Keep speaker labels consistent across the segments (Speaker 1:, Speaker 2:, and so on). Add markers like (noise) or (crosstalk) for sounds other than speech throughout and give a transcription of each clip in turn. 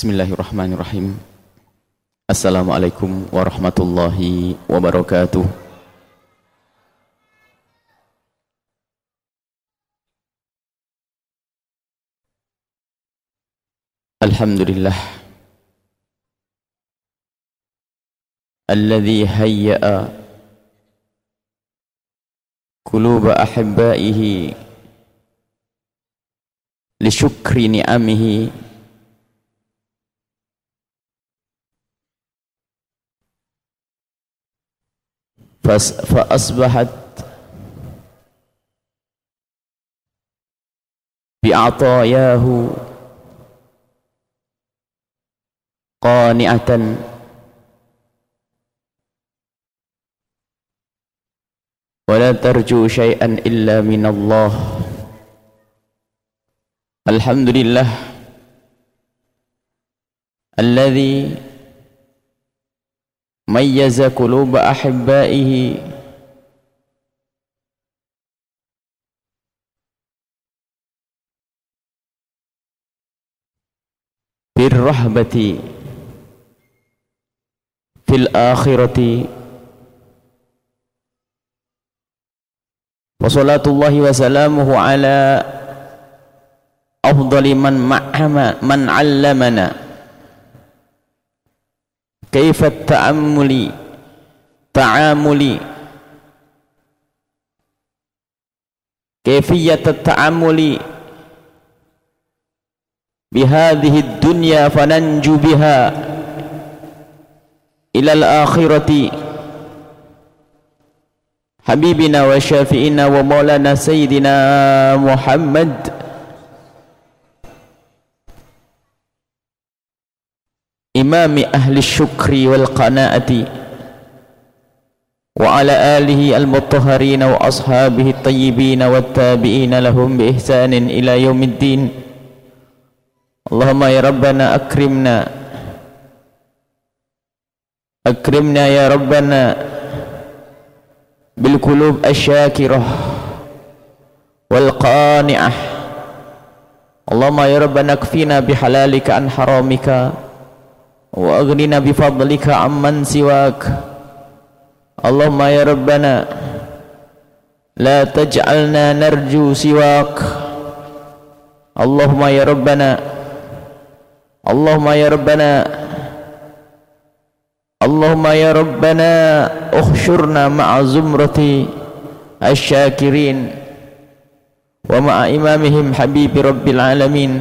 Speaker 1: Bismillahirrahmanirrahim. Assalamualaikum warahmatullahi wabarakatuh.
Speaker 2: Alhamdulillah. Alladhi hayya'a
Speaker 1: quluba ahibbaihi li syukri ni'amihi
Speaker 2: فأصبحت بأعطاياه قانعة
Speaker 1: ولا ترجو شيئا إلا من الله الحمد لله الذي ميز قلوب
Speaker 2: أحبائه بالرهبة في الآخرة
Speaker 1: وصلاة الله وسلامه على أفضل من معهم من علمنا كيف التأمل تعامل كيفية التعامل بهذه الدنيا فننجو بها إلى الآخرة حبيبنا وشافئنا ومولانا سيدنا محمد imami ahli syukri wal qanaati wa ala alihi al-mutahharin wa ashabihi at-tayyibin wat tabi'in lahum bi ihsanin ila yaumiddin Allahumma ya rabbana akrimna akrimna ya rabbana bil qulub asyakirah wal qani'ah Allahumma ya rabbana kfina bihalalika an haramika وأغننا بفضلك عمن سواك اللهم يا ربنا لا تجعلنا نرجو سواك اللهم يا ربنا اللهم يا ربنا اللهم يا ربنا احشرنا مع زمرة الشاكرين ومع إمامهم حبيب رب العالمين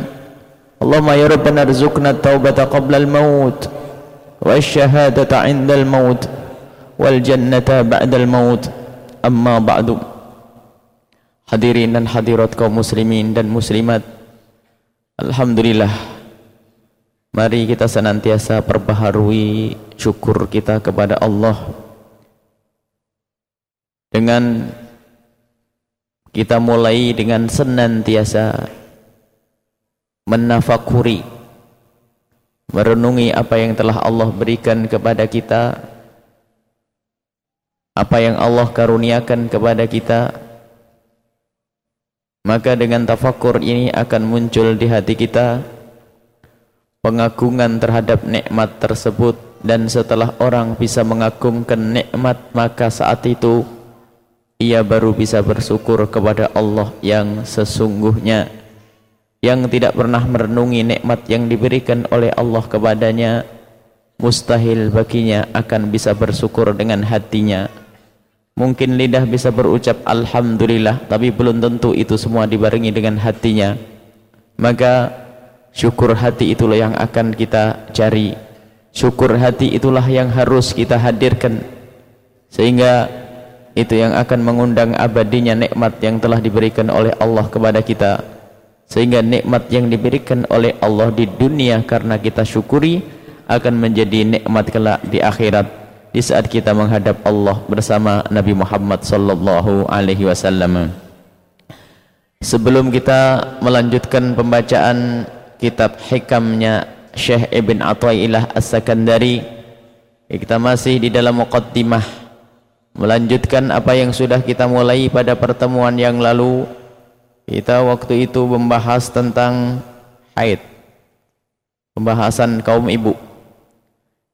Speaker 1: اللهم يا ربنا ارزقنا التوبة قبل الموت والشهادة عند الموت والجنة بعد الموت أما بعد Hadirin dan hadirat kaum muslimin dan muslimat Alhamdulillah Mari kita senantiasa perbaharui syukur kita kepada Allah Dengan kita mulai dengan senantiasa menafakuri merenungi apa yang telah Allah berikan kepada kita apa yang Allah karuniakan kepada kita maka dengan tafakur ini akan muncul di hati kita pengagungan terhadap nikmat tersebut dan setelah orang bisa mengagungkan nikmat maka saat itu ia baru bisa bersyukur kepada Allah yang sesungguhnya yang tidak pernah merenungi nikmat yang diberikan oleh Allah kepadanya mustahil baginya akan bisa bersyukur dengan hatinya mungkin lidah bisa berucap Alhamdulillah tapi belum tentu itu semua dibarengi dengan hatinya maka syukur hati itulah yang akan kita cari syukur hati itulah yang harus kita hadirkan sehingga itu yang akan mengundang abadinya nikmat yang telah diberikan oleh Allah kepada kita sehingga nikmat yang diberikan oleh Allah di dunia karena kita syukuri akan menjadi nikmat kelak di akhirat di saat kita menghadap Allah bersama Nabi Muhammad sallallahu alaihi wasallam. Sebelum kita melanjutkan pembacaan kitab hikamnya Syekh Ibn Athaillah As-Sakandari, kita masih di dalam muqaddimah melanjutkan apa yang sudah kita mulai pada pertemuan yang lalu kita waktu itu membahas tentang haid. Pembahasan kaum ibu.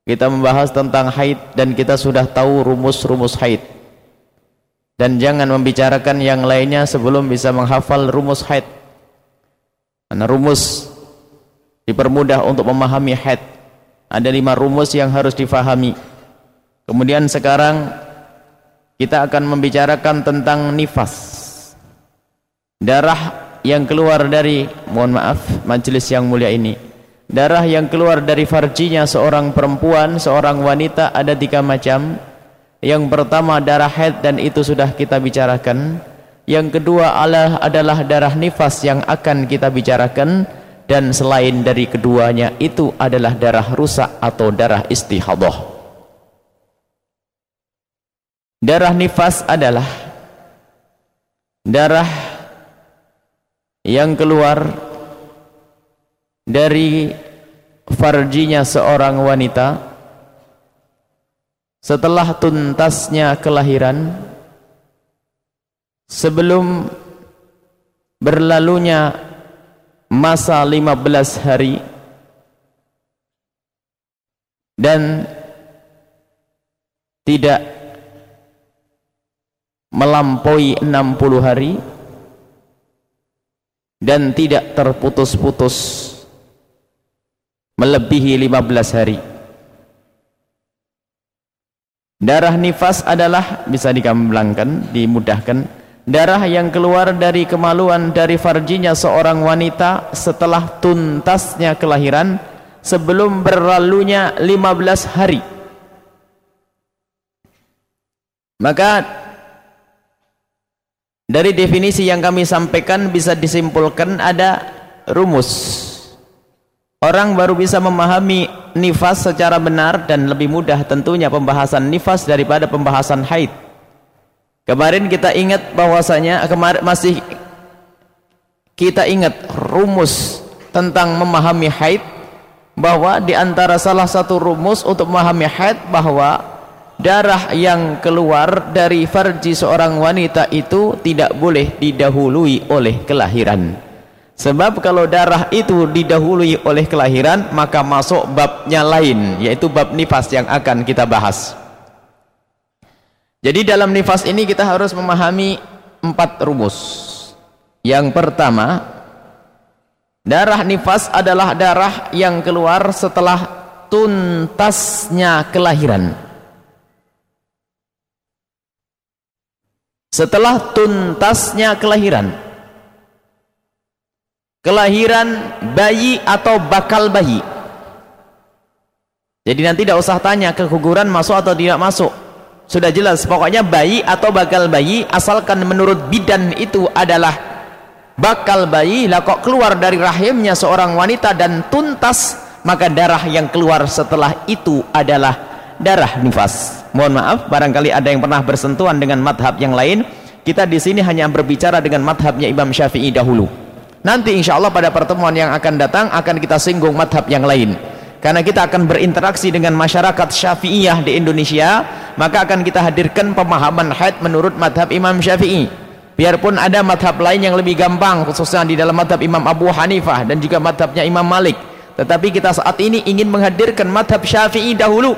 Speaker 1: Kita membahas tentang haid dan kita sudah tahu rumus-rumus haid. Dan jangan membicarakan yang lainnya sebelum bisa menghafal rumus haid. Karena rumus dipermudah untuk memahami haid. Ada lima rumus yang harus difahami. Kemudian sekarang kita akan membicarakan tentang nifas darah yang keluar dari mohon maaf majelis yang mulia ini darah yang keluar dari farjinya seorang perempuan seorang wanita ada tiga macam yang pertama darah head dan itu sudah kita bicarakan yang kedua adalah, adalah darah nifas yang akan kita bicarakan dan selain dari keduanya itu adalah darah rusak atau darah istihadah darah nifas adalah darah yang keluar dari farjinya seorang wanita setelah tuntasnya kelahiran sebelum berlalunya masa 15 hari dan tidak melampaui 60 hari dan tidak terputus-putus melebihi 15 hari. Darah nifas adalah bisa dikembangkan, dimudahkan. Darah yang keluar dari kemaluan dari farjinya seorang wanita setelah tuntasnya kelahiran sebelum berlalunya 15 hari. Maka dari definisi yang kami sampaikan bisa disimpulkan ada rumus. Orang baru bisa memahami nifas secara benar dan lebih mudah tentunya pembahasan nifas daripada pembahasan haid. Kemarin kita ingat bahwasanya kemarin masih kita ingat rumus tentang memahami haid bahwa di antara salah satu rumus untuk memahami haid bahwa darah yang keluar dari farji seorang wanita itu tidak boleh didahului oleh kelahiran sebab kalau darah itu didahului oleh kelahiran maka masuk babnya lain yaitu bab nifas yang akan kita bahas jadi dalam nifas ini kita harus memahami empat rumus yang pertama darah nifas adalah darah yang keluar setelah tuntasnya kelahiran setelah tuntasnya kelahiran kelahiran bayi atau bakal bayi jadi nanti tidak usah tanya keguguran masuk atau tidak masuk sudah jelas pokoknya bayi atau bakal bayi asalkan menurut bidan itu adalah bakal bayi lah kok keluar dari rahimnya seorang wanita dan tuntas maka darah yang keluar setelah itu adalah darah nifas. Mohon maaf, barangkali ada yang pernah bersentuhan dengan madhab yang lain. Kita di sini hanya berbicara dengan madhabnya Imam Syafi'i dahulu. Nanti insya Allah pada pertemuan yang akan datang akan kita singgung madhab yang lain. Karena kita akan berinteraksi dengan masyarakat syafi'iyah di Indonesia, maka akan kita hadirkan pemahaman haid menurut madhab Imam Syafi'i. Biarpun ada madhab lain yang lebih gampang, khususnya di dalam madhab Imam Abu Hanifah dan juga madhabnya Imam Malik. Tetapi kita saat ini ingin menghadirkan madhab syafi'i dahulu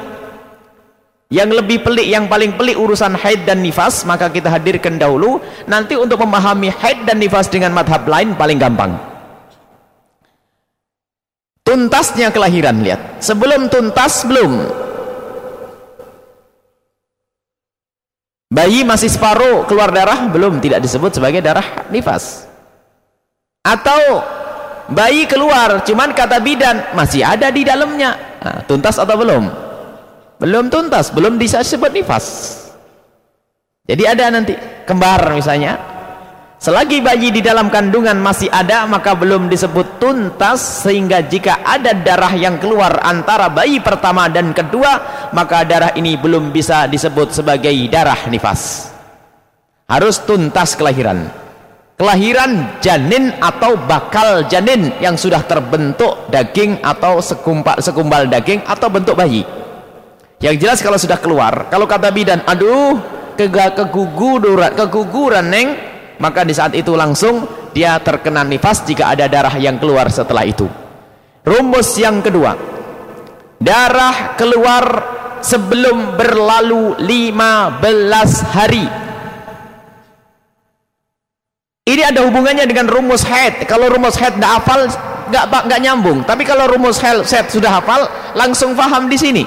Speaker 1: yang lebih pelik, yang paling pelik urusan haid dan nifas, maka kita hadirkan dahulu. Nanti untuk memahami haid dan nifas dengan madhab lain paling gampang. Tuntasnya kelahiran, lihat. Sebelum tuntas, belum. Bayi masih separuh, keluar darah, belum. Tidak disebut sebagai darah nifas. Atau bayi keluar, cuman kata bidan, masih ada di dalamnya. Nah, tuntas atau belum? Belum belum tuntas, belum bisa disebut nifas jadi ada nanti kembar misalnya selagi bayi di dalam kandungan masih ada maka belum disebut tuntas sehingga jika ada darah yang keluar antara bayi pertama dan kedua maka darah ini belum bisa disebut sebagai darah nifas harus tuntas kelahiran kelahiran janin atau bakal janin yang sudah terbentuk daging atau sekumpal, sekumpal daging atau bentuk bayi yang jelas kalau sudah keluar kalau kata bidan aduh keguguran keguguran neng maka di saat itu langsung dia terkena nifas jika ada darah yang keluar setelah itu rumus yang kedua darah keluar sebelum berlalu 15 hari ini ada hubungannya dengan rumus head kalau rumus head tidak hafal nggak nyambung tapi kalau rumus head sudah hafal langsung paham di sini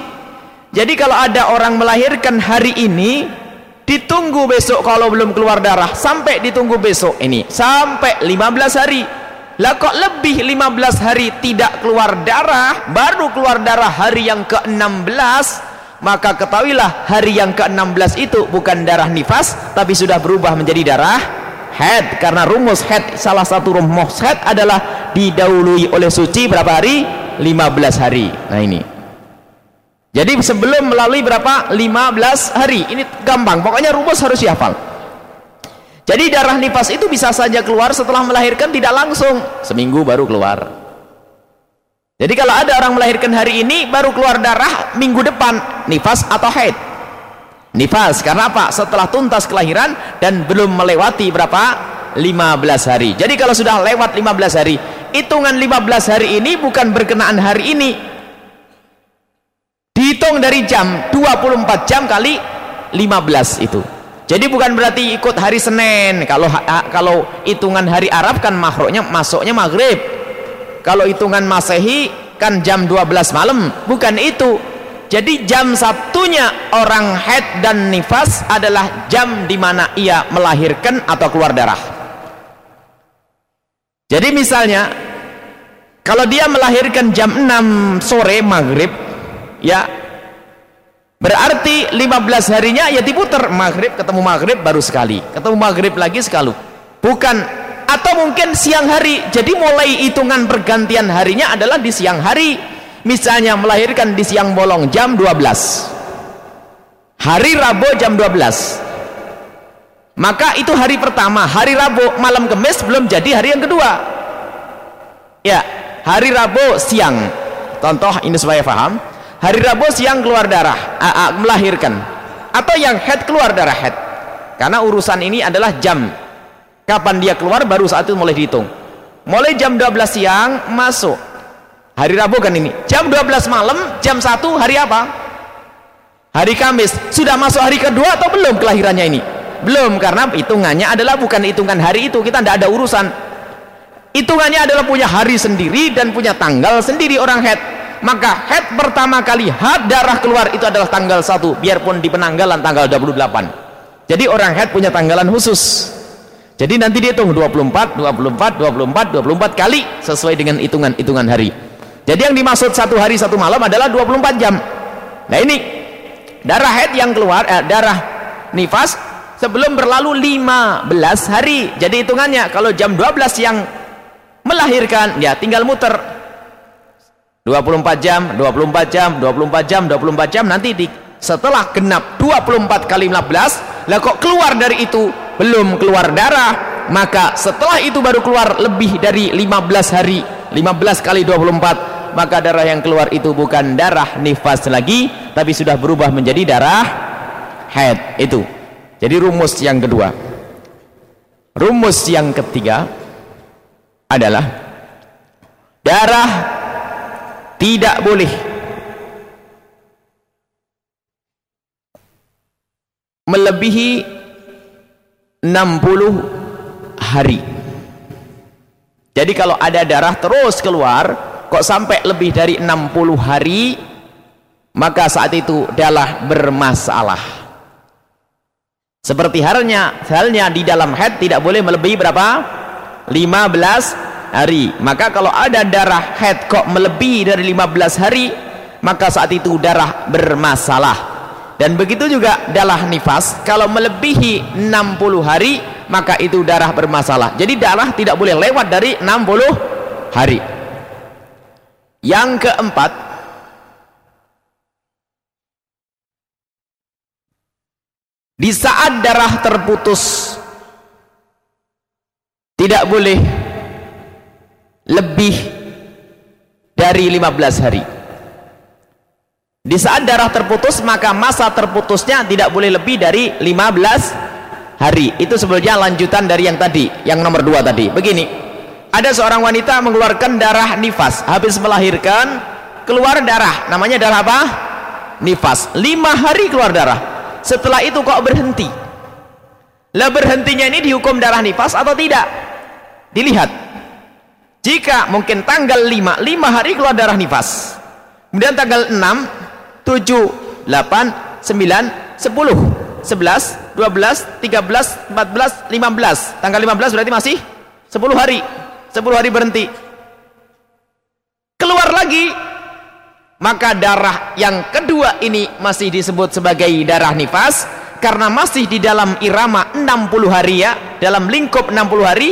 Speaker 1: jadi kalau ada orang melahirkan hari ini, ditunggu besok kalau belum keluar darah, sampai ditunggu besok ini, sampai 15 hari. Lah kok lebih 15 hari tidak keluar darah, baru keluar darah hari yang ke-16, maka ketahuilah hari yang ke-16 itu bukan darah nifas, tapi sudah berubah menjadi darah head Karena rumus head salah satu rumus head adalah didahului oleh suci berapa hari? 15 hari. Nah ini. Jadi sebelum melalui berapa? 15 hari. Ini gampang. Pokoknya rumus harus dihafal. Jadi darah nifas itu bisa saja keluar setelah melahirkan tidak langsung. Seminggu baru keluar. Jadi kalau ada orang melahirkan hari ini baru keluar darah minggu depan nifas atau haid. Nifas karena apa? Setelah tuntas kelahiran dan belum melewati berapa? 15 hari. Jadi kalau sudah lewat 15 hari, hitungan 15 hari ini bukan berkenaan hari ini, dihitung dari jam 24 jam kali 15 itu jadi bukan berarti ikut hari Senin kalau kalau hitungan hari Arab kan makhluknya masuknya maghrib kalau hitungan Masehi kan jam 12 malam bukan itu jadi jam satunya orang head dan nifas adalah jam di mana ia melahirkan atau keluar darah. Jadi misalnya kalau dia melahirkan jam 6 sore maghrib ya Berarti 15 harinya ya diputer maghrib ketemu maghrib baru sekali, ketemu maghrib lagi sekali. Bukan atau mungkin siang hari. Jadi mulai hitungan pergantian harinya adalah di siang hari. Misalnya melahirkan di siang bolong jam 12. Hari Rabu jam 12. Maka itu hari pertama, hari Rabu malam Kamis belum jadi hari yang kedua. Ya, hari Rabu siang. Contoh ini supaya paham hari Rabu siang keluar darah a, a, melahirkan atau yang head keluar darah head karena urusan ini adalah jam kapan dia keluar baru saat itu mulai dihitung mulai jam 12 siang masuk hari Rabu kan ini jam 12 malam jam 1 hari apa hari Kamis sudah masuk hari kedua atau belum kelahirannya ini belum karena hitungannya adalah bukan hitungan hari itu kita tidak ada urusan hitungannya adalah punya hari sendiri dan punya tanggal sendiri orang head maka head pertama kali had darah keluar itu adalah tanggal 1 biarpun di penanggalan tanggal 28 jadi orang head punya tanggalan khusus jadi nanti dia dihitung 24, 24, 24, 24 kali sesuai dengan hitungan-hitungan hari jadi yang dimaksud satu hari satu malam adalah 24 jam nah ini darah head yang keluar, eh, darah nifas sebelum berlalu 15 hari jadi hitungannya kalau jam 12 yang melahirkan ya tinggal muter 24 jam, 24 jam, 24 jam, 24 jam nanti di, setelah genap 24 kali 15 lah kok keluar dari itu belum keluar darah maka setelah itu baru keluar lebih dari 15 hari 15 kali 24 maka darah yang keluar itu bukan darah nifas lagi tapi sudah berubah menjadi darah head itu jadi rumus yang kedua rumus yang ketiga adalah darah tidak boleh melebihi 60 hari jadi kalau ada darah terus keluar kok sampai lebih dari 60 hari maka saat itu darah bermasalah seperti halnya halnya di dalam head tidak boleh melebihi berapa 15 hari maka kalau ada darah head kok melebihi dari 15 hari maka saat itu darah bermasalah dan begitu juga darah nifas kalau melebihi 60 hari maka itu darah bermasalah jadi darah tidak boleh lewat dari 60 hari yang keempat di saat darah terputus tidak boleh lebih dari 15 hari di saat darah terputus maka masa terputusnya tidak boleh lebih dari 15 hari itu sebenarnya lanjutan dari yang tadi yang nomor dua tadi begini ada seorang wanita mengeluarkan darah nifas habis melahirkan keluar darah namanya darah apa? nifas lima hari keluar darah setelah itu kok berhenti lah berhentinya ini dihukum darah nifas atau tidak dilihat jika mungkin tanggal 5, 5 hari keluar darah nifas. Kemudian tanggal 6, 7, 8, 9, 10, 11, 12, 13, 14, 15. Tanggal 15 berarti masih 10 hari. 10 hari berhenti. Keluar lagi, maka darah yang kedua ini masih disebut sebagai darah nifas karena masih di dalam irama 60 hari ya, dalam lingkup 60 hari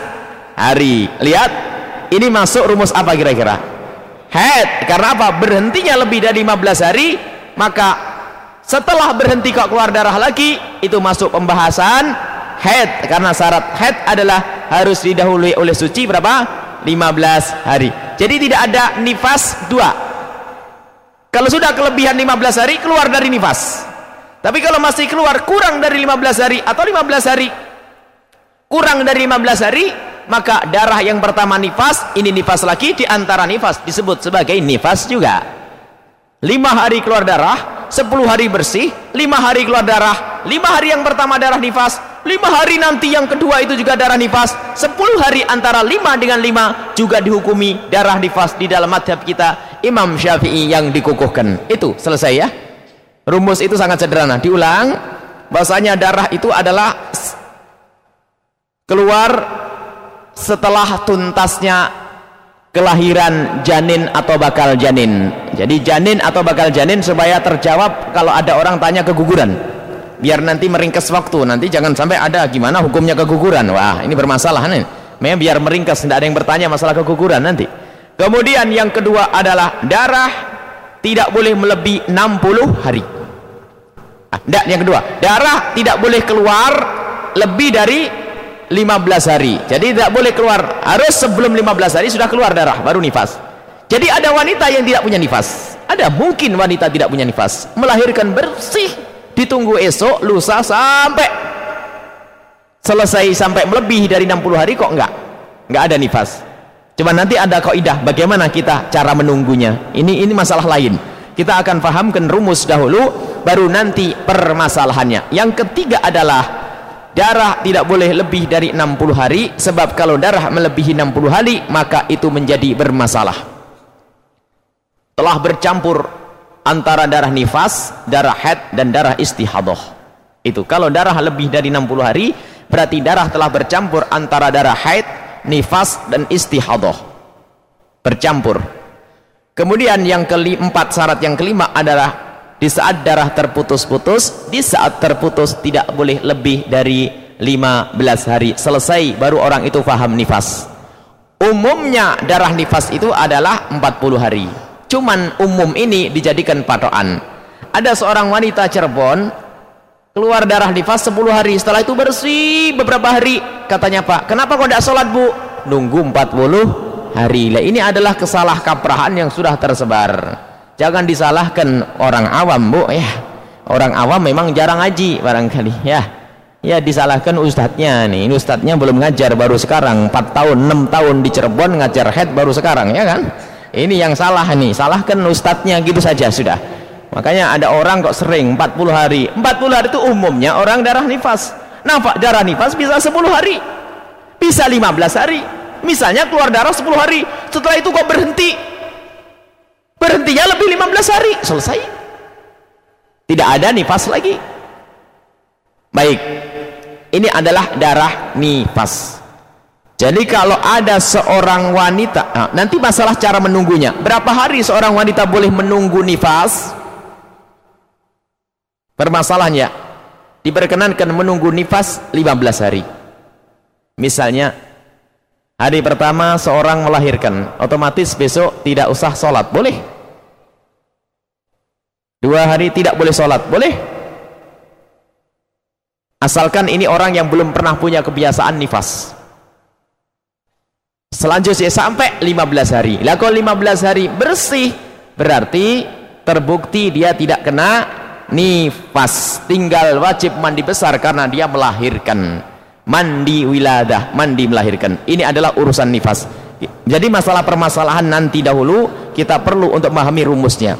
Speaker 1: hari lihat ini masuk rumus apa kira-kira head karena apa berhentinya lebih dari 15 hari maka setelah berhenti kok keluar darah lagi itu masuk pembahasan head karena syarat head adalah harus didahului oleh suci berapa 15 hari jadi tidak ada nifas dua kalau sudah kelebihan 15 hari keluar dari nifas tapi kalau masih keluar kurang dari 15 hari atau 15 hari kurang dari 15 hari maka darah yang pertama nifas ini nifas lagi di antara nifas disebut sebagai nifas juga lima hari keluar darah sepuluh hari bersih lima hari keluar darah lima hari yang pertama darah nifas lima hari nanti yang kedua itu juga darah nifas sepuluh hari antara lima dengan lima juga dihukumi darah nifas di dalam madhab kita Imam Syafi'i yang dikukuhkan itu selesai ya rumus itu sangat sederhana diulang bahasanya darah itu adalah keluar setelah tuntasnya kelahiran janin atau bakal janin jadi janin atau bakal janin supaya terjawab kalau ada orang tanya keguguran biar nanti meringkas waktu nanti jangan sampai ada gimana hukumnya keguguran wah ini bermasalah nih memang biar meringkas tidak ada yang bertanya masalah keguguran nanti kemudian yang kedua adalah darah tidak boleh melebih 60 hari ah, enggak, yang kedua darah tidak boleh keluar lebih dari 15 hari jadi tidak boleh keluar harus sebelum 15 hari sudah keluar darah baru nifas jadi ada wanita yang tidak punya nifas ada mungkin wanita tidak punya nifas melahirkan bersih ditunggu esok lusa sampai selesai sampai lebih dari 60 hari kok enggak enggak ada nifas cuma nanti ada kaidah bagaimana kita cara menunggunya ini ini masalah lain kita akan fahamkan rumus dahulu baru nanti permasalahannya yang ketiga adalah darah tidak boleh lebih dari 60 hari sebab kalau darah melebihi 60 hari maka itu menjadi bermasalah telah bercampur antara darah nifas, darah head dan darah istihadoh itu kalau darah lebih dari 60 hari berarti darah telah bercampur antara darah haid, nifas dan istihadoh. bercampur kemudian yang keempat syarat yang kelima adalah di saat darah terputus-putus di saat terputus tidak boleh lebih dari 15 hari selesai baru orang itu faham nifas umumnya darah nifas itu adalah 40 hari cuman umum ini dijadikan patokan ada seorang wanita cerbon keluar darah nifas 10 hari setelah itu bersih beberapa hari katanya pak kenapa kok tidak sholat bu nunggu 40 hari ini adalah kesalah kaprahan yang sudah tersebar jangan disalahkan orang awam bu ya orang awam memang jarang ngaji barangkali ya ya disalahkan ustadznya nih ini ustadznya belum ngajar baru sekarang 4 tahun 6 tahun di Cirebon ngajar head baru sekarang ya kan ini yang salah nih salahkan ustadznya gitu saja sudah makanya ada orang kok sering 40 hari 40 hari itu umumnya orang darah nifas nafak darah nifas bisa 10 hari bisa 15 hari misalnya keluar darah 10 hari setelah itu kok berhenti berhentinya lebih 15 hari selesai tidak ada nifas lagi baik ini adalah darah nifas jadi kalau ada seorang wanita nah, nanti masalah cara menunggunya berapa hari seorang wanita boleh menunggu nifas permasalahannya diperkenankan menunggu nifas 15 hari misalnya Hari pertama seorang melahirkan, otomatis besok tidak usah sholat, boleh? Dua hari tidak boleh sholat, boleh? Asalkan ini orang yang belum pernah punya kebiasaan nifas. Selanjutnya sampai 15 hari. Laku 15 hari bersih, berarti terbukti dia tidak kena nifas. Tinggal wajib mandi besar karena dia melahirkan mandi wiladah mandi melahirkan ini adalah urusan nifas jadi masalah permasalahan nanti dahulu kita perlu untuk memahami rumusnya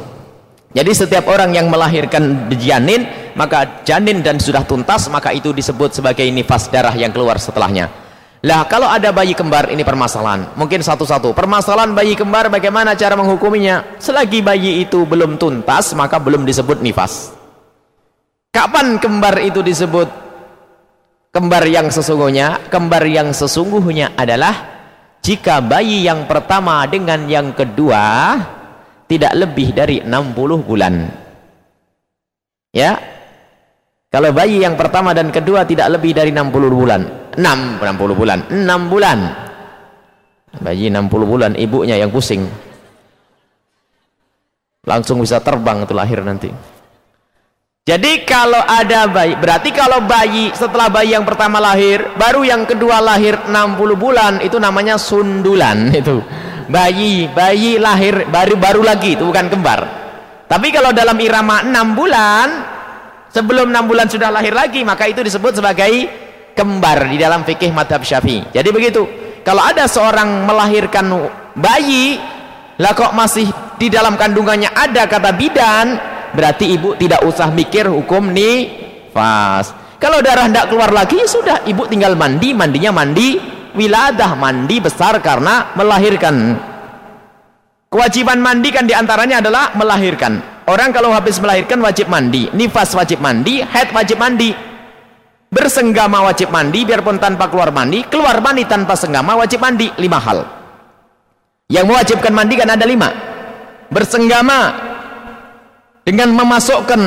Speaker 1: jadi setiap orang yang melahirkan janin maka janin dan sudah tuntas maka itu disebut sebagai nifas darah yang keluar setelahnya lah kalau ada bayi kembar ini permasalahan mungkin satu-satu permasalahan bayi kembar bagaimana cara menghukuminya selagi bayi itu belum tuntas maka belum disebut nifas kapan kembar itu disebut kembar yang sesungguhnya kembar yang sesungguhnya adalah jika bayi yang pertama dengan yang kedua tidak lebih dari 60 bulan ya kalau bayi yang pertama dan kedua tidak lebih dari 60 bulan 6 60 bulan 6 bulan bayi 60 bulan ibunya yang pusing langsung bisa terbang itu lahir nanti jadi kalau ada bayi, berarti kalau bayi setelah bayi yang pertama lahir, baru yang kedua lahir 60 bulan, itu namanya sundulan (laughs) itu. Bayi, bayi lahir baru-baru lagi, itu bukan kembar. Tapi kalau dalam irama 6 bulan, sebelum 6 bulan sudah lahir lagi, maka itu disebut sebagai kembar di dalam fikih madhab syafi'i. Jadi begitu, kalau ada seorang melahirkan bayi, lah kok masih di dalam kandungannya ada kata bidan, berarti ibu tidak usah mikir hukum nifas kalau darah tidak keluar lagi ya sudah ibu tinggal mandi mandinya mandi wiladah mandi besar karena melahirkan kewajiban mandi kan diantaranya adalah melahirkan orang kalau habis melahirkan wajib mandi nifas wajib mandi head wajib mandi bersenggama wajib mandi biarpun tanpa keluar mandi keluar mandi tanpa senggama wajib mandi lima hal yang mewajibkan mandi kan ada lima bersenggama dengan memasukkan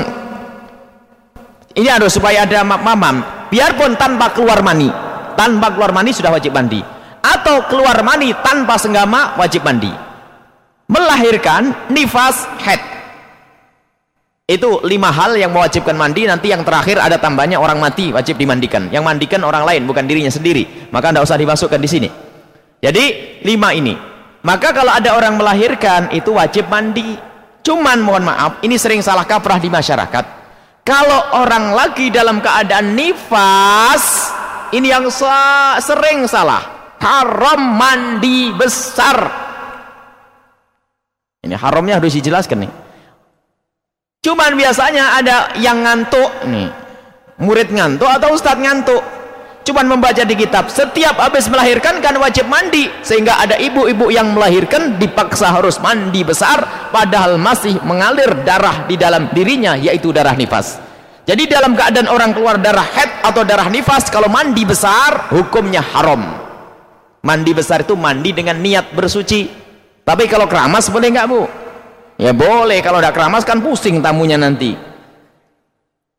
Speaker 1: ini ada supaya ada mamam biarpun tanpa keluar mani tanpa keluar mani sudah wajib mandi atau keluar mani tanpa senggama wajib mandi melahirkan nifas head itu lima hal yang mewajibkan mandi nanti yang terakhir ada tambahnya orang mati wajib dimandikan yang mandikan orang lain bukan dirinya sendiri maka tidak usah dimasukkan di sini jadi lima ini maka kalau ada orang melahirkan itu wajib mandi Cuman mohon maaf, ini sering salah kaprah di masyarakat. Kalau orang lagi dalam keadaan nifas, ini yang sering salah. Haram mandi besar. Ini haramnya harus dijelaskan nih. Cuman biasanya ada yang ngantuk nih. Murid ngantuk atau ustadz ngantuk. Cuma membaca di kitab setiap habis melahirkan kan wajib mandi sehingga ada ibu-ibu yang melahirkan dipaksa harus mandi besar padahal masih mengalir darah di dalam dirinya yaitu darah nifas jadi dalam keadaan orang keluar darah head atau darah nifas kalau mandi besar hukumnya haram mandi besar itu mandi dengan niat bersuci tapi kalau keramas boleh nggak bu? ya boleh kalau tidak keramas kan pusing tamunya nanti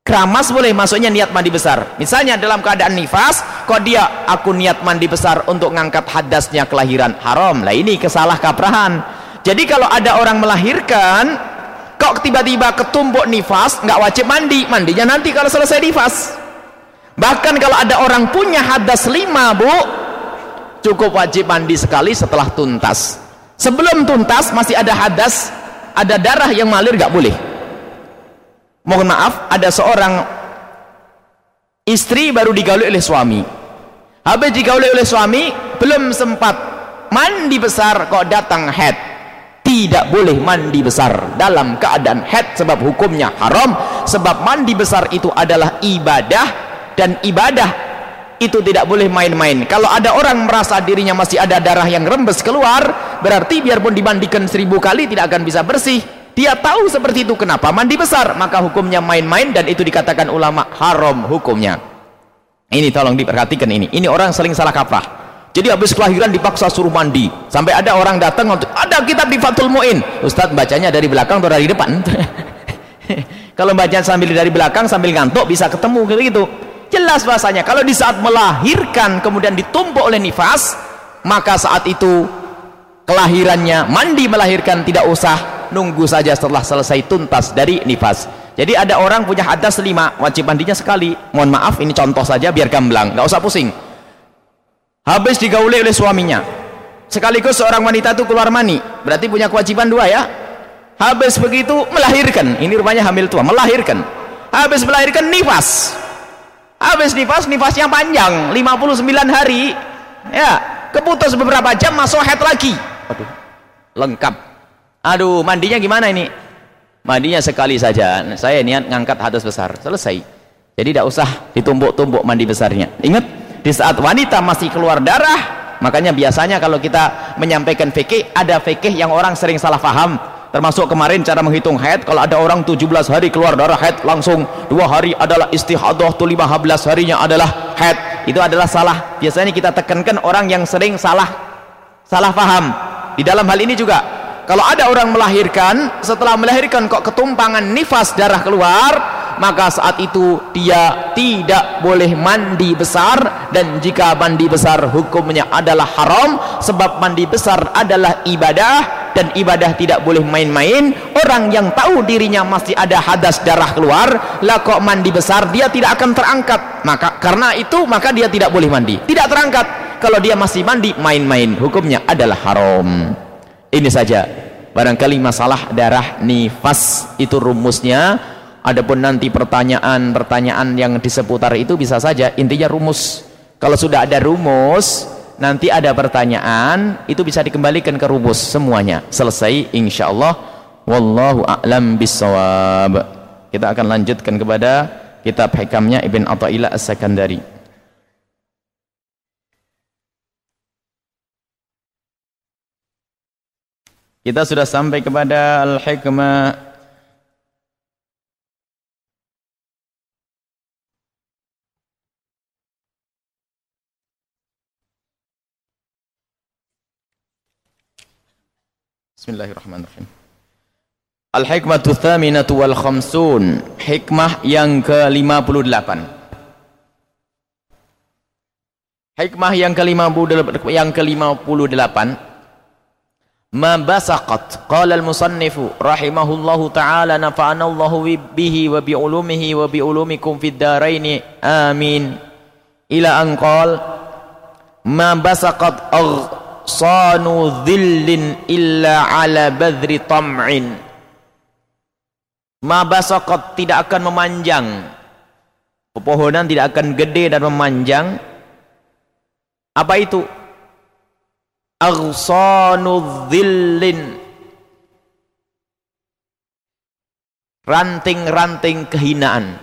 Speaker 1: Kramas boleh masuknya niat mandi besar. Misalnya dalam keadaan nifas, kok dia aku niat mandi besar untuk ngangkat hadasnya kelahiran haram. Lah ini kesalah kaprahan. Jadi kalau ada orang melahirkan, kok tiba-tiba ketumpuk nifas, nggak wajib mandi. Mandinya nanti kalau selesai nifas. Bahkan kalau ada orang punya hadas lima, Bu, cukup wajib mandi sekali setelah tuntas. Sebelum tuntas masih ada hadas, ada darah yang malir nggak boleh mohon maaf ada seorang istri baru digauli oleh suami habis digauli oleh suami belum sempat mandi besar kok datang head tidak boleh mandi besar dalam keadaan head sebab hukumnya haram sebab mandi besar itu adalah ibadah dan ibadah itu tidak boleh main-main kalau ada orang merasa dirinya masih ada darah yang rembes keluar berarti biarpun dimandikan seribu kali tidak akan bisa bersih dia tahu seperti itu kenapa mandi besar maka hukumnya main-main dan itu dikatakan ulama haram hukumnya ini tolong diperhatikan ini ini orang sering salah kaprah jadi habis kelahiran dipaksa suruh mandi sampai ada orang datang untuk ada kitab di Fathul Mu'in Ustaz bacanya dari belakang atau dari depan (laughs) kalau baca sambil dari belakang sambil ngantuk bisa ketemu gitu jelas bahasanya kalau di saat melahirkan kemudian ditumpuk oleh nifas maka saat itu kelahirannya mandi melahirkan tidak usah nunggu saja setelah selesai tuntas dari nifas jadi ada orang punya hadas lima wajib mandinya sekali mohon maaf ini contoh saja biar gamblang nggak usah pusing habis digauli oleh suaminya sekaligus seorang wanita itu keluar mani berarti punya kewajiban dua ya habis begitu melahirkan ini rupanya hamil tua melahirkan habis melahirkan nifas habis nifas nifasnya panjang 59 hari ya keputus beberapa jam masuk head lagi aduh lengkap Aduh, mandinya gimana ini? Mandinya sekali saja. Saya niat ngangkat hadas besar. Selesai. Jadi tidak usah ditumbuk-tumbuk mandi besarnya. Ingat, di saat wanita masih keluar darah, makanya biasanya kalau kita menyampaikan fikih, ada fikih yang orang sering salah paham. Termasuk kemarin cara menghitung haid, kalau ada orang 17 hari keluar darah haid langsung, dua hari adalah istihadah, tuh 15 harinya adalah haid. Itu adalah salah. Biasanya kita tekankan orang yang sering salah salah paham. Di dalam hal ini juga kalau ada orang melahirkan, setelah melahirkan kok ketumpangan nifas darah keluar, maka saat itu dia tidak boleh mandi besar dan jika mandi besar hukumnya adalah haram sebab mandi besar adalah ibadah dan ibadah tidak boleh main-main orang yang tahu dirinya masih ada hadas darah keluar lah kok mandi besar dia tidak akan terangkat maka karena itu maka dia tidak boleh mandi tidak terangkat kalau dia masih mandi main-main hukumnya adalah haram ini saja. Barangkali masalah darah nifas itu rumusnya. Adapun nanti pertanyaan-pertanyaan yang seputar itu bisa saja intinya rumus. Kalau sudah ada rumus, nanti ada pertanyaan, itu bisa dikembalikan ke rumus semuanya. Selesai Insya Allah. Wallahu a'lam bisawab. Kita akan lanjutkan kepada kitab hikamnya Ibn Atta'ila As-Sakandari. As-Sakandari. Kita sudah sampai kepada al-hikmah. Bismillahirrahmanirrahim. Al-hikmatu thaminatu wal khamsun. Hikmah yang ke-58. Hikmah yang ke-58 yang ke-58 ma basaqat qala al-musannifu rahimahullahu taala nafa'ana Allahu bihi wa bi ulumihi wa bi ulumikum fid daraini amin ila an qala ma basaqat aghsanu dhillin illa ala tidak akan memanjang pepohonan tidak akan gede dan memanjang apa itu aghsanu ranting-ranting kehinaan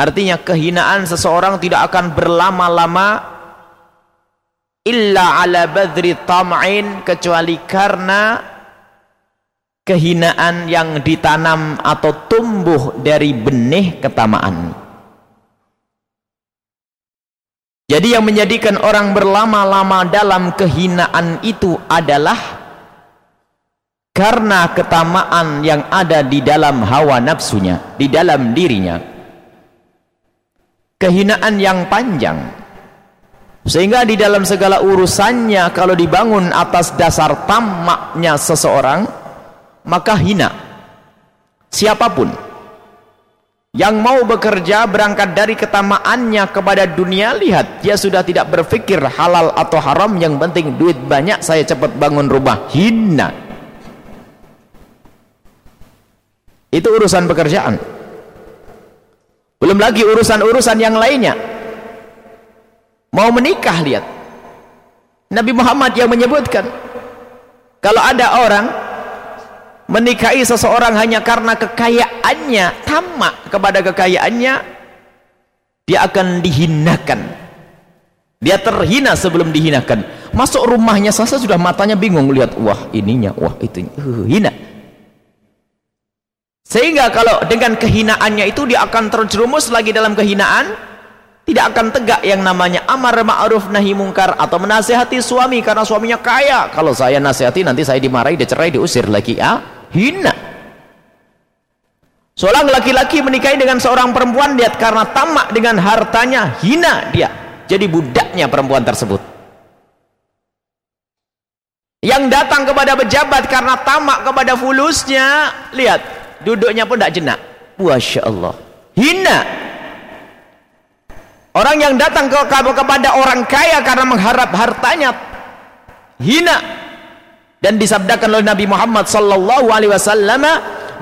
Speaker 1: artinya kehinaan seseorang tidak akan berlama-lama illa ala badri tam'in kecuali karena kehinaan yang ditanam atau tumbuh dari benih ketamaan jadi yang menjadikan orang berlama-lama dalam kehinaan itu adalah karena ketamaan yang ada di dalam hawa nafsunya, di dalam dirinya. Kehinaan yang panjang. Sehingga di dalam segala urusannya kalau dibangun atas dasar tamaknya seseorang, maka hina siapapun yang mau bekerja berangkat dari ketamaannya kepada dunia lihat dia sudah tidak berpikir halal atau haram yang penting duit banyak saya cepat bangun rumah hina itu urusan pekerjaan belum lagi urusan-urusan yang lainnya mau menikah lihat Nabi Muhammad yang menyebutkan kalau ada orang menikahi seseorang hanya karena kekayaannya tamak kepada kekayaannya dia akan dihinakan dia terhina sebelum dihinakan masuk rumahnya sasa sudah matanya bingung melihat wah ininya wah itunya uh, hina sehingga kalau dengan kehinaannya itu dia akan terjerumus lagi dalam kehinaan tidak akan tegak yang namanya amar ma'ruf nahi mungkar atau menasihati suami karena suaminya kaya kalau saya nasihati nanti saya dimarahi dicerai, diusir lagi ya hina seorang laki-laki menikahi dengan seorang perempuan dia karena tamak dengan hartanya hina dia jadi budaknya perempuan tersebut yang datang kepada pejabat karena tamak kepada fulusnya lihat duduknya pun tidak jenak Masya Allah hina orang yang datang ke, kepada orang kaya karena mengharap hartanya hina dan disabdakan oleh Nabi Muhammad sallallahu alaihi wasallam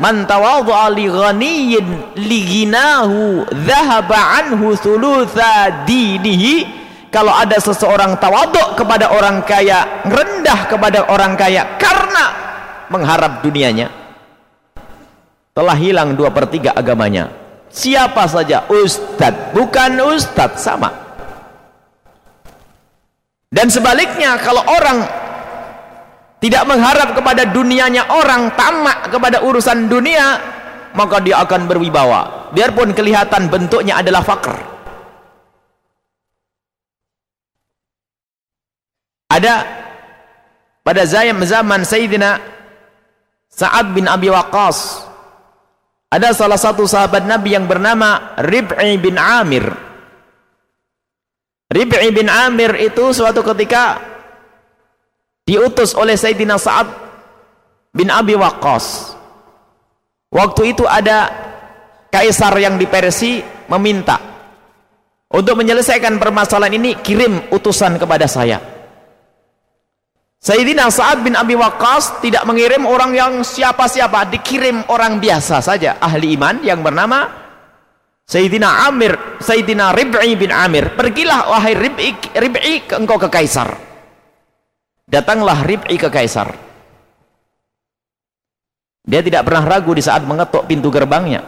Speaker 1: man tawadha'a li ghaniyyin li ghinahu dhahaba anhu thulutha dinihi kalau ada seseorang tawaduk kepada orang kaya rendah kepada orang kaya karena mengharap dunianya telah hilang dua per tiga agamanya siapa saja ustad bukan ustad sama dan sebaliknya kalau orang tidak mengharap kepada dunianya orang tamak kepada urusan dunia maka dia akan berwibawa biarpun kelihatan bentuknya adalah fakir ada pada zaman Sayyidina Sa'ad bin Abi Waqas ada salah satu sahabat Nabi yang bernama Rib'i bin Amir Rib'i bin Amir itu suatu ketika diutus oleh Sayyidina Sa'ad bin Abi Waqqas waktu itu ada kaisar yang di Persia meminta untuk menyelesaikan permasalahan ini kirim utusan kepada saya Sayyidina Sa'ad bin Abi Waqqas tidak mengirim orang yang siapa-siapa dikirim orang biasa saja ahli iman yang bernama Sayyidina Amir, Sayyidina Rib'i bin Amir, pergilah wahai Rib'i, Rib'i engkau ke kaisar datanglah Rib'i ke Kaisar dia tidak pernah ragu di saat mengetuk pintu gerbangnya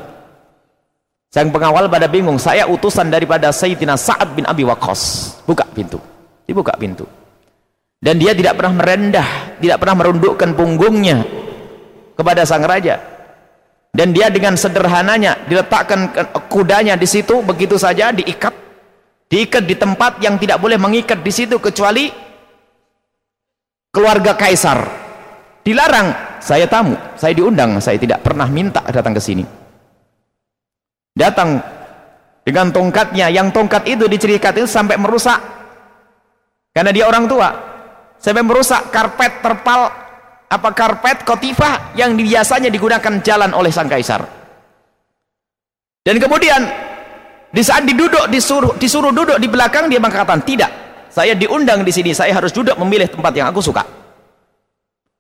Speaker 1: sang pengawal pada bingung saya utusan daripada Sayyidina Sa'ad bin Abi Waqqas buka pintu dibuka pintu dan dia tidak pernah merendah tidak pernah merundukkan punggungnya kepada sang raja dan dia dengan sederhananya diletakkan kudanya di situ begitu saja diikat diikat di tempat yang tidak boleh mengikat di situ kecuali keluarga kaisar dilarang saya tamu saya diundang saya tidak pernah minta datang ke sini datang dengan tongkatnya yang tongkat itu dicerikat itu sampai merusak karena dia orang tua sampai merusak karpet terpal apa karpet kotifah yang biasanya digunakan jalan oleh sang kaisar dan kemudian di saat diduduk disuruh disuruh duduk di belakang dia mengatakan tidak saya diundang di sini, saya harus duduk memilih tempat yang aku suka.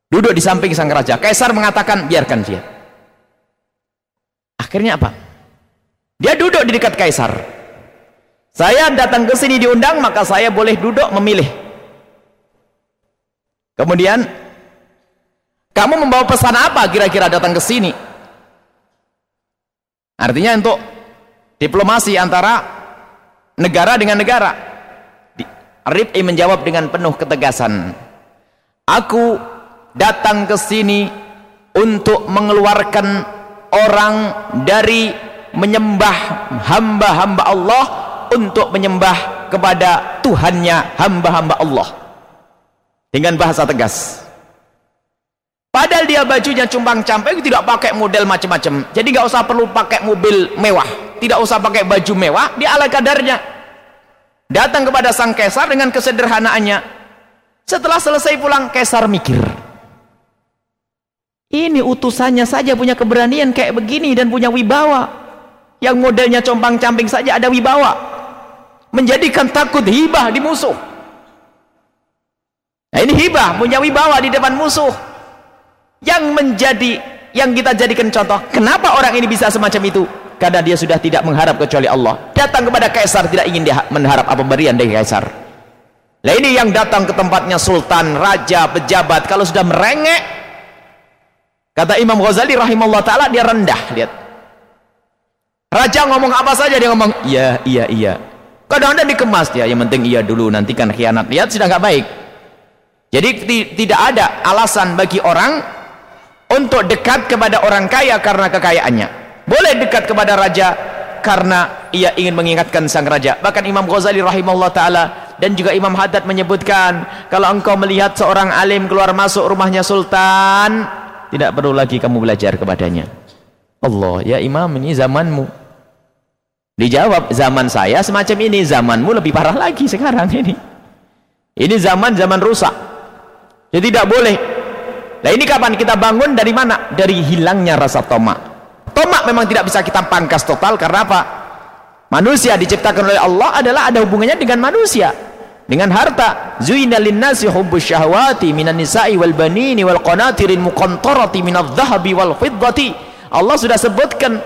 Speaker 1: Duduk di samping sang raja. Kaisar mengatakan, biarkan dia. Akhirnya apa? Dia duduk di dekat kaisar. Saya datang ke sini diundang, maka saya boleh duduk memilih. Kemudian, kamu membawa pesan apa kira-kira datang ke sini? Artinya untuk diplomasi antara negara dengan negara Rib'i menjawab dengan penuh ketegasan. Aku datang ke sini untuk mengeluarkan orang dari menyembah hamba-hamba Allah untuk menyembah kepada Tuhannya hamba-hamba Allah. Dengan bahasa tegas. Padahal dia bajunya cumbang campai tidak pakai model macam-macam. Jadi nggak usah perlu pakai mobil mewah, tidak usah pakai baju mewah, dia ala kadarnya. Datang kepada sang Kaisar dengan kesederhanaannya. Setelah selesai pulang, Kaisar mikir. Ini utusannya saja punya keberanian kayak begini dan punya wibawa. Yang modelnya compang-camping saja ada wibawa. Menjadikan takut hibah di musuh. Nah ini hibah, punya wibawa di depan musuh. Yang menjadi, yang kita jadikan contoh. Kenapa orang ini bisa semacam itu? karena dia sudah tidak mengharap kecuali Allah datang kepada kaisar tidak ingin dia mengharap apa pemberian dari kaisar lah ini yang datang ke tempatnya sultan, raja, pejabat kalau sudah merengek kata Imam Ghazali rahimahullah ta'ala dia rendah lihat raja ngomong apa saja dia ngomong iya iya iya kadang-kadang dikemas ya yang penting iya dulu nantikan khianat lihat sudah nggak baik jadi tidak ada alasan bagi orang untuk dekat kepada orang kaya karena kekayaannya boleh dekat kepada raja karena ia ingin mengingatkan sang raja bahkan Imam Ghazali rahimahullah ta'ala dan juga Imam Haddad menyebutkan kalau engkau melihat seorang alim keluar masuk rumahnya sultan tidak perlu lagi kamu belajar kepadanya Allah ya imam ini zamanmu dijawab zaman saya semacam ini zamanmu lebih parah lagi sekarang ini ini zaman-zaman rusak jadi ya tidak boleh nah ini kapan kita bangun dari mana? dari hilangnya rasa tomak Tomak memang tidak bisa kita pangkas total karena apa? Manusia diciptakan oleh Allah adalah ada hubungannya dengan manusia, dengan harta. Zuina linnasi hubbus syahawati minan nisa'i wal banini wal qanatirin muqantarati minadh dhahabi wal fiddati. Allah sudah sebutkan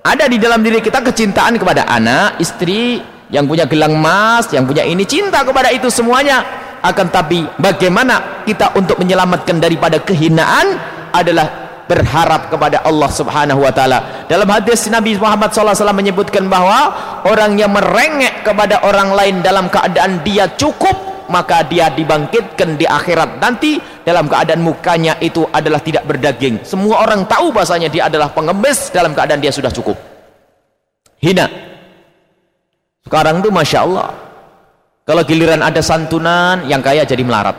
Speaker 1: ada di dalam diri kita kecintaan kepada anak, istri, yang punya gelang emas, yang punya ini cinta kepada itu semuanya. Akan tapi bagaimana kita untuk menyelamatkan daripada kehinaan adalah berharap kepada Allah Subhanahu wa taala. Dalam hadis Nabi Muhammad SAW menyebutkan bahwa orang yang merengek kepada orang lain dalam keadaan dia cukup maka dia dibangkitkan di akhirat nanti dalam keadaan mukanya itu adalah tidak berdaging. Semua orang tahu bahasanya dia adalah pengemis dalam keadaan dia sudah cukup. Hina. Sekarang tuh Masya Allah. Kalau giliran ada santunan, yang kaya jadi melarat.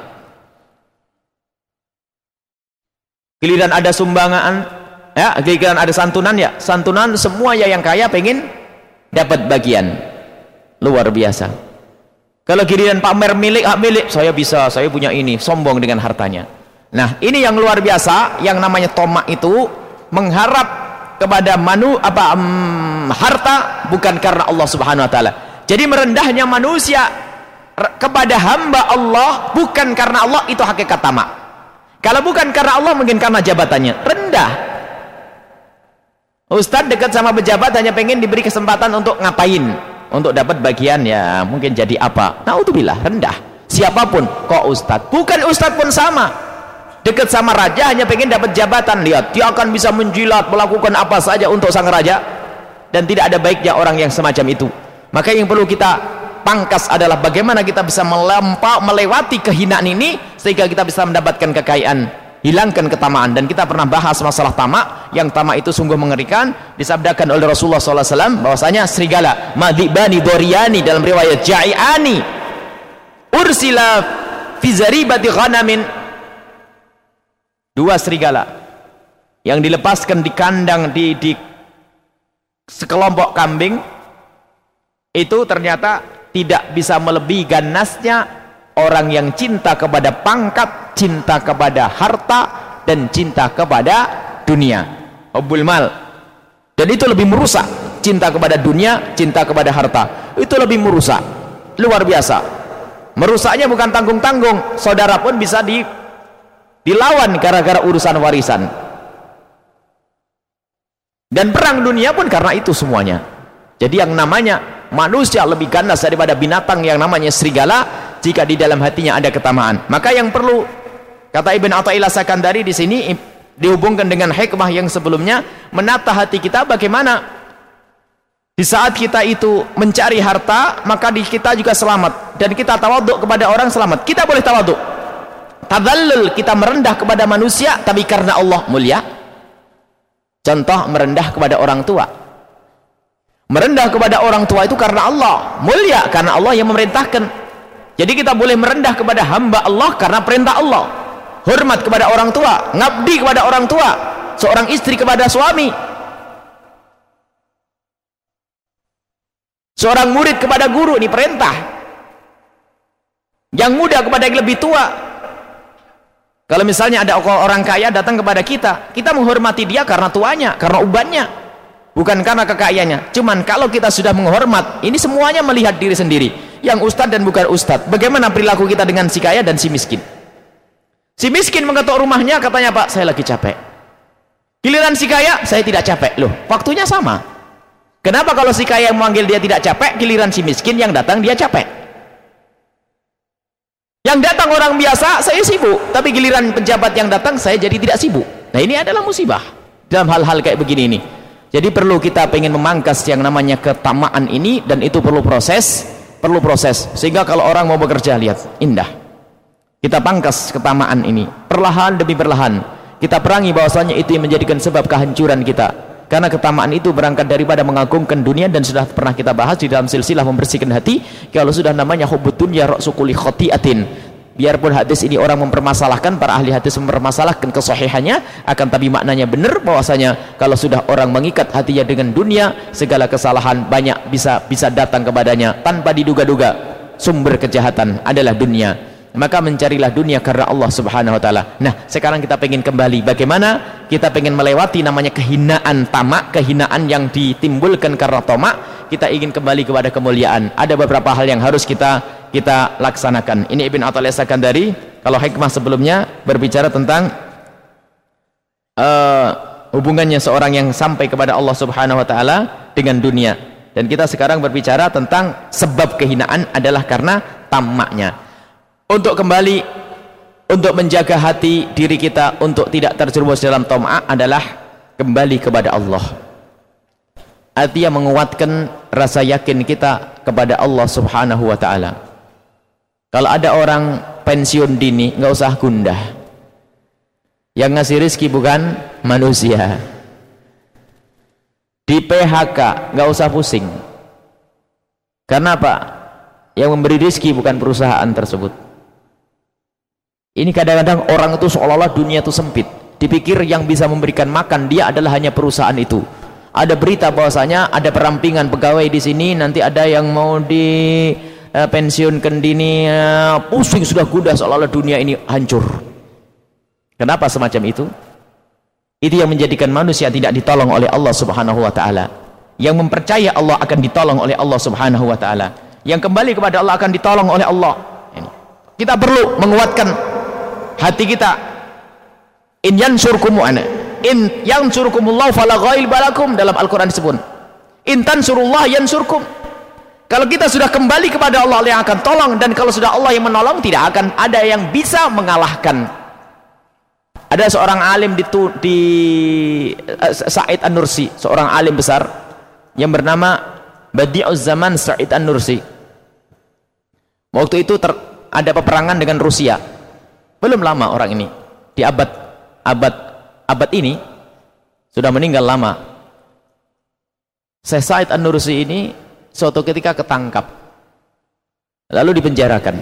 Speaker 1: Giliran ada sumbangan, ya, giliran ada santunan ya, santunan semua ya yang kaya pengen dapat bagian. Luar biasa. Kalau giliran pamer milik, hak milik, saya bisa, saya punya ini, sombong dengan hartanya. Nah, ini yang luar biasa, yang namanya tomak itu mengharap kepada manu apa um, harta bukan karena Allah Subhanahu wa taala. Jadi merendahnya manusia kepada hamba Allah bukan karena Allah itu hakikat tamak. Kalau bukan karena Allah mungkin karena jabatannya rendah. Ustadz dekat sama pejabat hanya pengen diberi kesempatan untuk ngapain, untuk dapat bagian ya mungkin jadi apa. Nah utubillah rendah. Siapapun kok Ustadz, bukan Ustadz pun sama. Dekat sama raja hanya pengen dapat jabatan. Lihat, dia akan bisa menjilat, melakukan apa saja untuk sang raja dan tidak ada baiknya orang yang semacam itu. Maka yang perlu kita pangkas adalah bagaimana kita bisa melampau melewati kehinaan ini sehingga kita bisa mendapatkan kekayaan hilangkan ketamaan dan kita pernah bahas masalah tamak yang tamak itu sungguh mengerikan disabdakan oleh Rasulullah SAW bahwasanya serigala madibani doriani dalam riwayat jai'ani ursila fizaribati ghanamin dua serigala yang dilepaskan di kandang di, di sekelompok kambing itu ternyata tidak bisa melebihi ganasnya orang yang cinta kepada pangkat cinta kepada harta dan cinta kepada dunia hubbul mal dan itu lebih merusak cinta kepada dunia cinta kepada harta itu lebih merusak luar biasa merusaknya bukan tanggung-tanggung saudara pun bisa di dilawan gara-gara urusan warisan dan perang dunia pun karena itu semuanya jadi yang namanya manusia lebih ganas daripada binatang yang namanya serigala jika di dalam hatinya ada ketamahan maka yang perlu kata Ibn Atta'illah Sakandari di sini dihubungkan dengan hikmah yang sebelumnya menata hati kita bagaimana di saat kita itu mencari harta maka di kita juga selamat dan kita tawaduk kepada orang selamat kita boleh tawaduk tadallul kita merendah kepada manusia tapi karena Allah mulia contoh merendah kepada orang tua Merendah kepada orang tua itu karena Allah. Mulia karena Allah yang memerintahkan. Jadi kita boleh merendah kepada hamba Allah karena perintah Allah. Hormat kepada orang tua, ngabdi kepada orang tua, seorang istri kepada suami. Seorang murid kepada guru ini perintah. Yang muda kepada yang lebih tua. Kalau misalnya ada orang kaya datang kepada kita, kita menghormati dia karena tuanya, karena ubannya bukan karena kekayaannya cuman kalau kita sudah menghormat ini semuanya melihat diri sendiri yang ustadz dan bukan ustadz bagaimana perilaku kita dengan si kaya dan si miskin si miskin mengetuk rumahnya katanya pak saya lagi capek giliran si kaya saya tidak capek loh waktunya sama kenapa kalau si kaya yang memanggil dia tidak capek giliran si miskin yang datang dia capek yang datang orang biasa saya sibuk tapi giliran pejabat yang datang saya jadi tidak sibuk nah ini adalah musibah dalam hal-hal kayak begini nih jadi perlu kita ingin memangkas yang namanya ketamaan ini dan itu perlu proses, perlu proses. Sehingga kalau orang mau bekerja lihat indah. Kita pangkas ketamaan ini perlahan demi perlahan. Kita perangi bahwasanya itu yang menjadikan sebab kehancuran kita. Karena ketamaan itu berangkat daripada mengagungkan dunia dan sudah pernah kita bahas di dalam silsilah membersihkan hati. Kalau sudah namanya hubbud dunya ra'su khotiatin, atin biarpun hadis ini orang mempermasalahkan para ahli hadis mempermasalahkan kesohihannya akan tapi maknanya benar bahwasanya kalau sudah orang mengikat hatinya dengan dunia segala kesalahan banyak bisa bisa datang kepadanya tanpa diduga-duga sumber kejahatan adalah dunia maka mencarilah dunia karena Allah subhanahu wa ta'ala nah sekarang kita ingin kembali bagaimana kita ingin melewati namanya kehinaan tamak kehinaan yang ditimbulkan karena tamak kita ingin kembali kepada kemuliaan ada beberapa hal yang harus kita kita laksanakan ini Ibn Atalya Sakandari kalau hikmah sebelumnya berbicara tentang uh, hubungannya seorang yang sampai kepada Allah subhanahu wa ta'ala dengan dunia dan kita sekarang berbicara tentang sebab kehinaan adalah karena tamaknya untuk kembali untuk menjaga hati diri kita untuk tidak terjerumus dalam tom'a adalah kembali kepada Allah artinya menguatkan rasa yakin kita kepada Allah subhanahu wa ta'ala kalau ada orang pensiun dini nggak usah gundah yang ngasih rezeki bukan manusia di PHK nggak usah pusing karena apa? yang memberi rezeki bukan perusahaan tersebut ini kadang-kadang orang itu seolah-olah dunia itu sempit. Dipikir yang bisa memberikan makan dia adalah hanya perusahaan itu. Ada berita bahwasanya ada perampingan pegawai di sini, nanti ada yang mau di uh, pensiun kendini, uh, eh, pusing sudah gudah seolah-olah dunia ini hancur. Kenapa semacam itu? Itu yang menjadikan manusia tidak ditolong oleh Allah Subhanahu wa taala. Yang mempercaya Allah akan ditolong oleh Allah Subhanahu wa taala. Yang kembali kepada Allah akan ditolong oleh Allah. Kita perlu menguatkan hati kita in yansurkum ana in yansurkumullahu fala ghail balakum dalam Al-Qur'an disebut in tansurullah yansurkum kalau kita sudah kembali kepada Allah yang akan tolong dan kalau sudah Allah yang menolong tidak akan ada yang bisa mengalahkan ada seorang alim di, di uh, Sa'id An-Nursi seorang alim besar yang bernama Badi'uz Zaman Sa'id An-Nursi waktu itu ada peperangan dengan Rusia belum lama orang ini di abad abad abad ini sudah meninggal lama Syekh Said An-Nursi ini suatu ketika ketangkap lalu dipenjarakan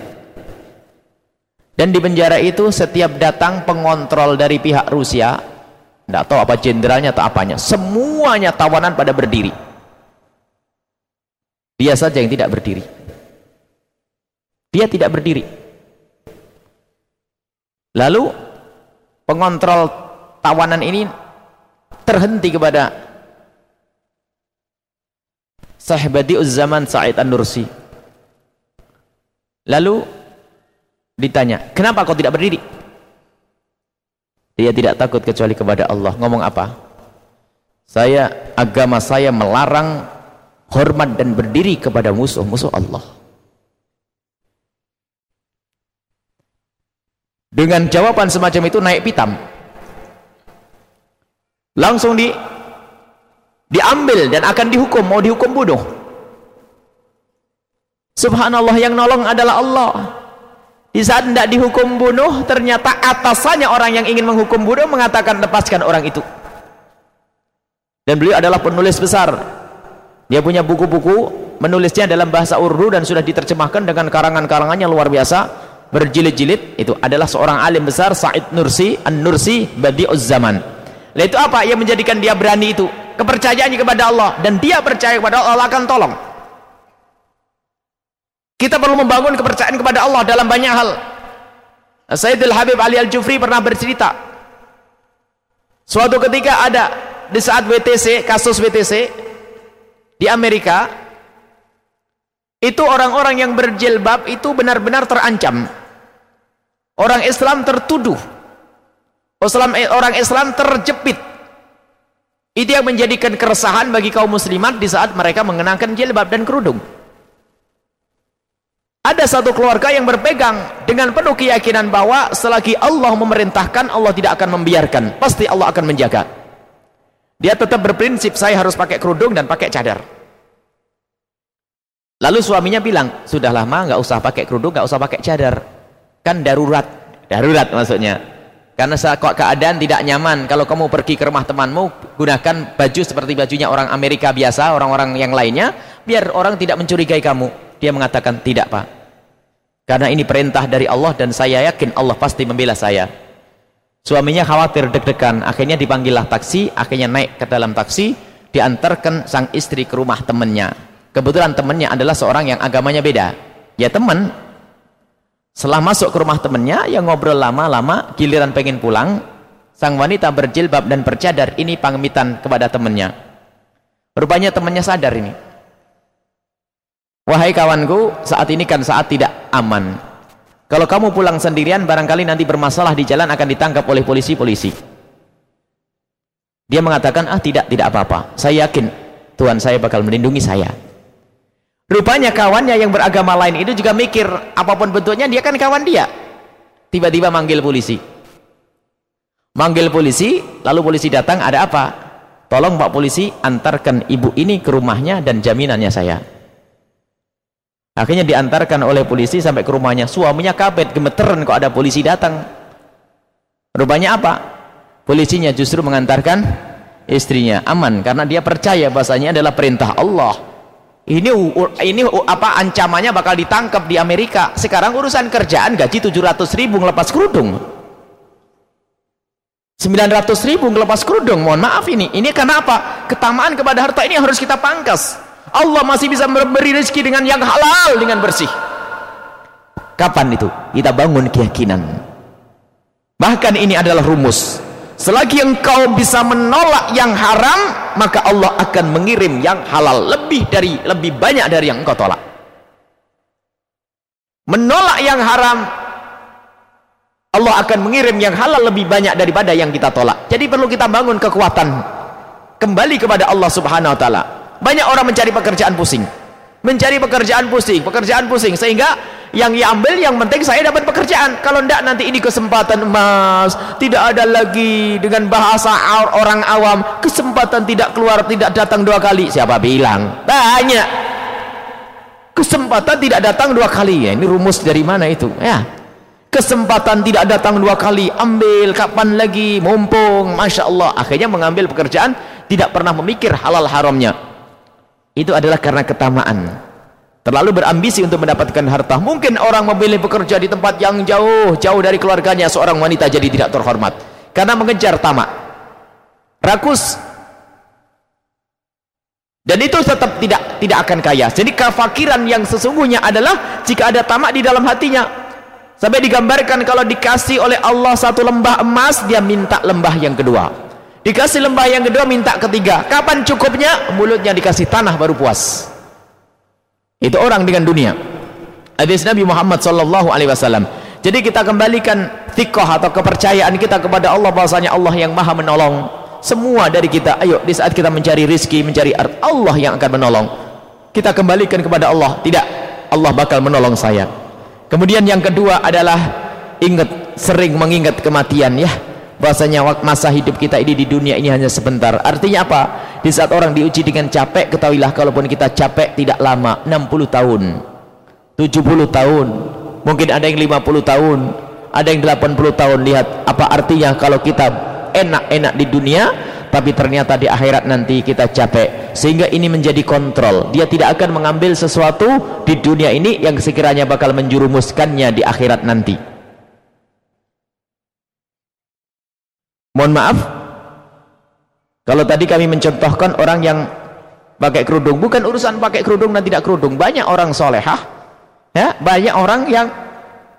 Speaker 1: dan di penjara itu setiap datang pengontrol dari pihak Rusia tidak tahu apa jenderalnya atau apanya semuanya tawanan pada berdiri dia saja yang tidak berdiri dia tidak berdiri Lalu pengontrol tawanan ini terhenti kepada Sahbadi Zaman Sa'id An-Nursi. Lalu ditanya, "Kenapa kau tidak berdiri?" Dia tidak takut kecuali kepada Allah. Ngomong apa? Saya agama saya melarang hormat dan berdiri kepada musuh-musuh Allah. dengan jawaban semacam itu naik pitam langsung di diambil dan akan dihukum mau dihukum bodoh subhanallah yang nolong adalah Allah di saat tidak dihukum bunuh ternyata atasannya orang yang ingin menghukum bunuh mengatakan lepaskan orang itu dan beliau adalah penulis besar dia punya buku-buku menulisnya dalam bahasa Urdu dan sudah diterjemahkan dengan karangan-karangannya luar biasa berjilid-jilid itu adalah seorang alim besar Said Nursi An-Nursi Badi'uz Zaman. Lalu itu apa yang menjadikan dia berani itu? Kepercayaannya kepada Allah dan dia percaya kepada Allah, Allah akan tolong. Kita perlu membangun kepercayaan kepada Allah dalam banyak hal. Sayyidul Habib Ali Al-Jufri pernah bercerita. Suatu ketika ada di saat WTC, kasus WTC di Amerika, itu orang-orang yang berjilbab itu benar-benar terancam Orang Islam tertuduh. Eh, orang Islam terjepit. Itu yang menjadikan keresahan bagi kaum muslimat di saat mereka mengenakan jilbab dan kerudung. Ada satu keluarga yang berpegang dengan penuh keyakinan bahwa selagi Allah memerintahkan, Allah tidak akan membiarkan. Pasti Allah akan menjaga. Dia tetap berprinsip, saya harus pakai kerudung dan pakai cadar. Lalu suaminya bilang, sudah lama nggak usah pakai kerudung, nggak usah pakai cadar kan darurat darurat maksudnya karena saat keadaan tidak nyaman kalau kamu pergi ke rumah temanmu gunakan baju seperti bajunya orang Amerika biasa orang-orang yang lainnya biar orang tidak mencurigai kamu dia mengatakan tidak pak karena ini perintah dari Allah dan saya yakin Allah pasti membela saya suaminya khawatir deg-degan akhirnya dipanggillah taksi akhirnya naik ke dalam taksi diantarkan sang istri ke rumah temannya kebetulan temannya adalah seorang yang agamanya beda ya teman setelah masuk ke rumah temannya, yang ngobrol lama-lama, giliran pengen pulang, sang wanita berjilbab dan bercadar, ini pamitan kepada temannya. Rupanya temannya sadar ini. Wahai kawanku, saat ini kan saat tidak aman. Kalau kamu pulang sendirian, barangkali nanti bermasalah di jalan akan ditangkap oleh polisi-polisi. Dia mengatakan, ah tidak, tidak apa-apa. Saya yakin Tuhan saya bakal melindungi saya. Rupanya kawannya yang beragama lain itu juga mikir, apapun bentuknya dia kan kawan dia. Tiba-tiba manggil polisi. Manggil polisi, lalu polisi datang, ada apa? Tolong Pak polisi antarkan ibu ini ke rumahnya dan jaminannya saya. Akhirnya diantarkan oleh polisi sampai ke rumahnya. Suaminya kaget, gemeteran kok ada polisi datang. Rupanya apa? Polisinya justru mengantarkan istrinya aman karena dia percaya bahasanya adalah perintah Allah ini ini apa ancamannya bakal ditangkap di Amerika sekarang urusan kerjaan gaji 700 ribu ngelepas kerudung 900 ribu ngelepas kerudung mohon maaf ini ini karena apa ketamaan kepada harta ini harus kita pangkas Allah masih bisa memberi rezeki dengan yang halal dengan bersih kapan itu kita bangun keyakinan bahkan ini adalah rumus Selagi engkau bisa menolak yang haram, maka Allah akan mengirim yang halal lebih dari lebih banyak dari yang engkau tolak. Menolak yang haram, Allah akan mengirim yang halal lebih banyak daripada yang kita tolak. Jadi perlu kita bangun kekuatan kembali kepada Allah Subhanahu wa taala. Banyak orang mencari pekerjaan pusing mencari pekerjaan pusing pekerjaan pusing sehingga yang ia ambil yang penting saya dapat pekerjaan kalau tidak nanti ini kesempatan emas tidak ada lagi dengan bahasa orang awam kesempatan tidak keluar tidak datang dua kali siapa bilang banyak kesempatan tidak datang dua kali ya ini rumus dari mana itu ya kesempatan tidak datang dua kali ambil kapan lagi mumpung Masya Allah akhirnya mengambil pekerjaan tidak pernah memikir halal haramnya itu adalah karena ketamaan terlalu berambisi untuk mendapatkan harta mungkin orang memilih bekerja di tempat yang jauh jauh dari keluarganya seorang wanita jadi tidak terhormat karena mengejar tamak rakus dan itu tetap tidak tidak akan kaya jadi kefakiran yang sesungguhnya adalah jika ada tamak di dalam hatinya Sampai digambarkan kalau dikasih oleh Allah satu lembah emas, dia minta lembah yang kedua dikasih lembah yang kedua minta ketiga kapan cukupnya mulutnya dikasih tanah baru puas itu orang dengan dunia hadis Nabi Muhammad sallallahu alaihi wasallam jadi kita kembalikan thikoh atau kepercayaan kita kepada Allah bahwasanya Allah yang maha menolong semua dari kita ayo di saat kita mencari rizki mencari art Allah yang akan menolong kita kembalikan kepada Allah tidak Allah bakal menolong saya kemudian yang kedua adalah ingat sering mengingat kematian ya bahasanya masa hidup kita ini di dunia ini hanya sebentar artinya apa? di saat orang diuji dengan capek ketahuilah kalaupun kita capek tidak lama 60 tahun 70 tahun mungkin ada yang 50 tahun ada yang 80 tahun lihat apa artinya kalau kita enak-enak di dunia tapi ternyata di akhirat nanti kita capek sehingga ini menjadi kontrol dia tidak akan mengambil sesuatu di dunia ini yang sekiranya bakal menjurumuskannya di akhirat nanti mohon maaf kalau tadi kami mencontohkan orang yang pakai kerudung bukan urusan pakai kerudung dan tidak kerudung banyak orang solehah ya banyak orang yang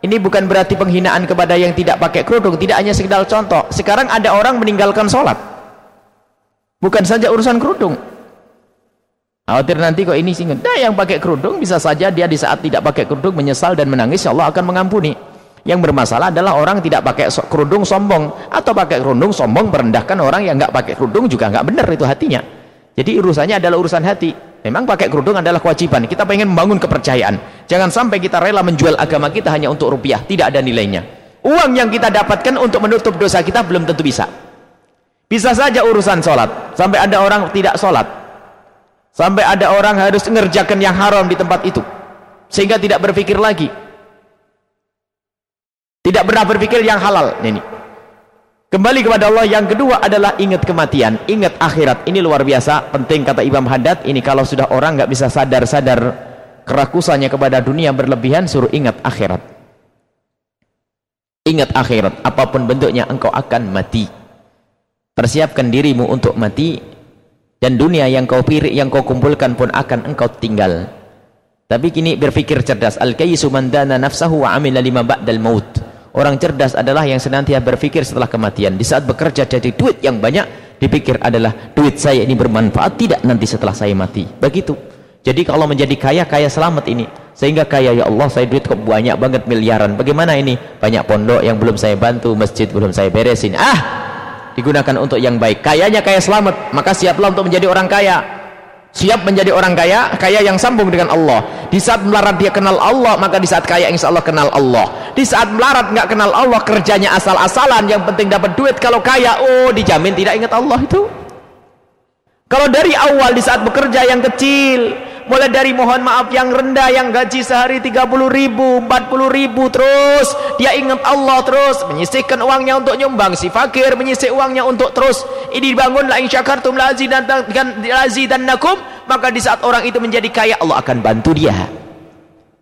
Speaker 1: ini bukan berarti penghinaan kepada yang tidak pakai kerudung, tidak hanya sekedar contoh. Sekarang ada orang meninggalkan sholat. Bukan saja urusan kerudung. Khawatir nanti kok ini singgung. Nah yang pakai kerudung bisa saja dia di saat tidak pakai kerudung menyesal dan menangis, ya Allah akan mengampuni yang bermasalah adalah orang tidak pakai kerudung sombong atau pakai kerudung sombong merendahkan orang yang nggak pakai kerudung juga nggak benar itu hatinya jadi urusannya adalah urusan hati memang pakai kerudung adalah kewajiban kita pengen membangun kepercayaan jangan sampai kita rela menjual agama kita hanya untuk rupiah tidak ada nilainya uang yang kita dapatkan untuk menutup dosa kita belum tentu bisa bisa saja urusan sholat sampai ada orang tidak sholat sampai ada orang harus ngerjakan yang haram di tempat itu sehingga tidak berpikir lagi tidak pernah berpikir yang halal ini kembali kepada Allah yang kedua adalah ingat kematian ingat akhirat ini luar biasa penting kata Imam Haddad ini kalau sudah orang nggak bisa sadar-sadar kerakusannya kepada dunia berlebihan suruh ingat akhirat ingat akhirat apapun bentuknya engkau akan mati persiapkan dirimu untuk mati dan dunia yang kau pilih yang kau kumpulkan pun akan engkau tinggal tapi kini berpikir cerdas al-kayyisu man dana nafsahu wa amila lima ba'dal maut Orang cerdas adalah yang senantiasa berpikir setelah kematian. Di saat bekerja jadi duit yang banyak, dipikir adalah duit saya ini bermanfaat tidak nanti setelah saya mati. Begitu. Jadi kalau menjadi kaya, kaya selamat ini. Sehingga kaya, ya Allah saya duit kok banyak banget miliaran. Bagaimana ini? Banyak pondok yang belum saya bantu, masjid belum saya beresin. Ah! Digunakan untuk yang baik. Kayanya kaya selamat. Maka siaplah untuk menjadi orang kaya siap menjadi orang kaya, kaya yang sambung dengan Allah. Di saat melarat dia kenal Allah, maka di saat kaya insya Allah kenal Allah di saat melarat nggak kenal Allah kerjanya asal-asalan yang penting dapat duit kalau kaya oh dijamin tidak ingat Allah itu kalau dari awal di saat bekerja yang kecil mulai dari mohon maaf yang rendah yang gaji sehari 30 ribu 40 ribu terus dia ingat Allah terus menyisihkan uangnya untuk nyumbang si fakir menyisih uangnya untuk terus ini dibangunlah insyakartum lazi dan lazi dan nakum maka di saat orang itu menjadi kaya Allah akan bantu dia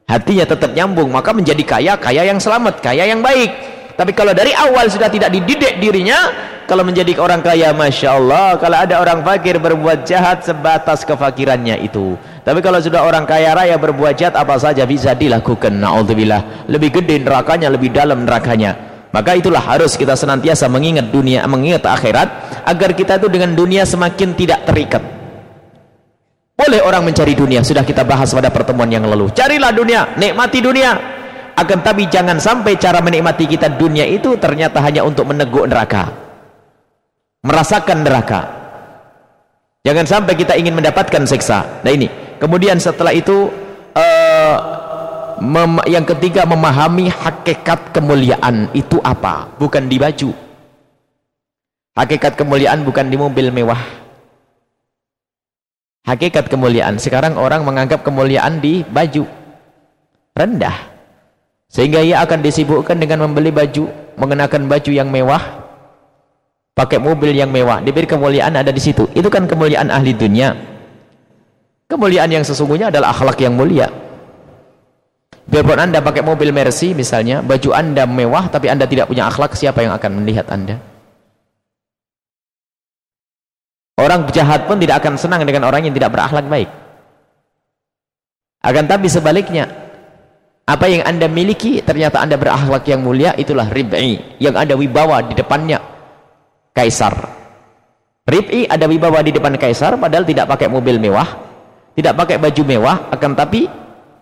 Speaker 1: hatinya tetap nyambung maka menjadi kaya kaya yang selamat kaya yang baik tapi kalau dari awal sudah tidak dididik dirinya kalau menjadi orang kaya Masya Allah kalau ada orang fakir berbuat jahat sebatas kefakirannya itu tapi kalau sudah orang kaya raya berbuat jahat apa saja bisa dilakukan na'udzubillah lebih gede nerakanya lebih dalam nerakanya maka itulah harus kita senantiasa mengingat dunia mengingat akhirat agar kita itu dengan dunia semakin tidak terikat boleh orang mencari dunia, sudah kita bahas pada pertemuan yang lalu. Carilah dunia, nikmati dunia. Akan tapi jangan sampai cara menikmati kita dunia itu ternyata hanya untuk meneguk neraka. Merasakan neraka. Jangan sampai kita ingin mendapatkan siksa. Nah ini. Kemudian setelah itu uh, mem yang ketiga memahami hakikat kemuliaan itu apa? Bukan di baju. Hakikat kemuliaan bukan di mobil mewah hakikat kemuliaan. Sekarang orang menganggap kemuliaan di baju. Rendah. Sehingga ia akan disibukkan dengan membeli baju, mengenakan baju yang mewah, pakai mobil yang mewah. Diberi kemuliaan ada di situ. Itu kan kemuliaan ahli dunia. Kemuliaan yang sesungguhnya adalah akhlak yang mulia. Biarpun anda pakai mobil Mercy misalnya, baju anda mewah tapi anda tidak punya akhlak, siapa yang akan melihat anda? Orang jahat pun tidak akan senang dengan orang yang tidak berakhlak baik. Akan tapi sebaliknya, apa yang anda miliki ternyata anda berakhlak yang mulia itulah rib'i yang ada wibawa di depannya kaisar. Rib'i ada wibawa di depan kaisar padahal tidak pakai mobil mewah, tidak pakai baju mewah, akan tapi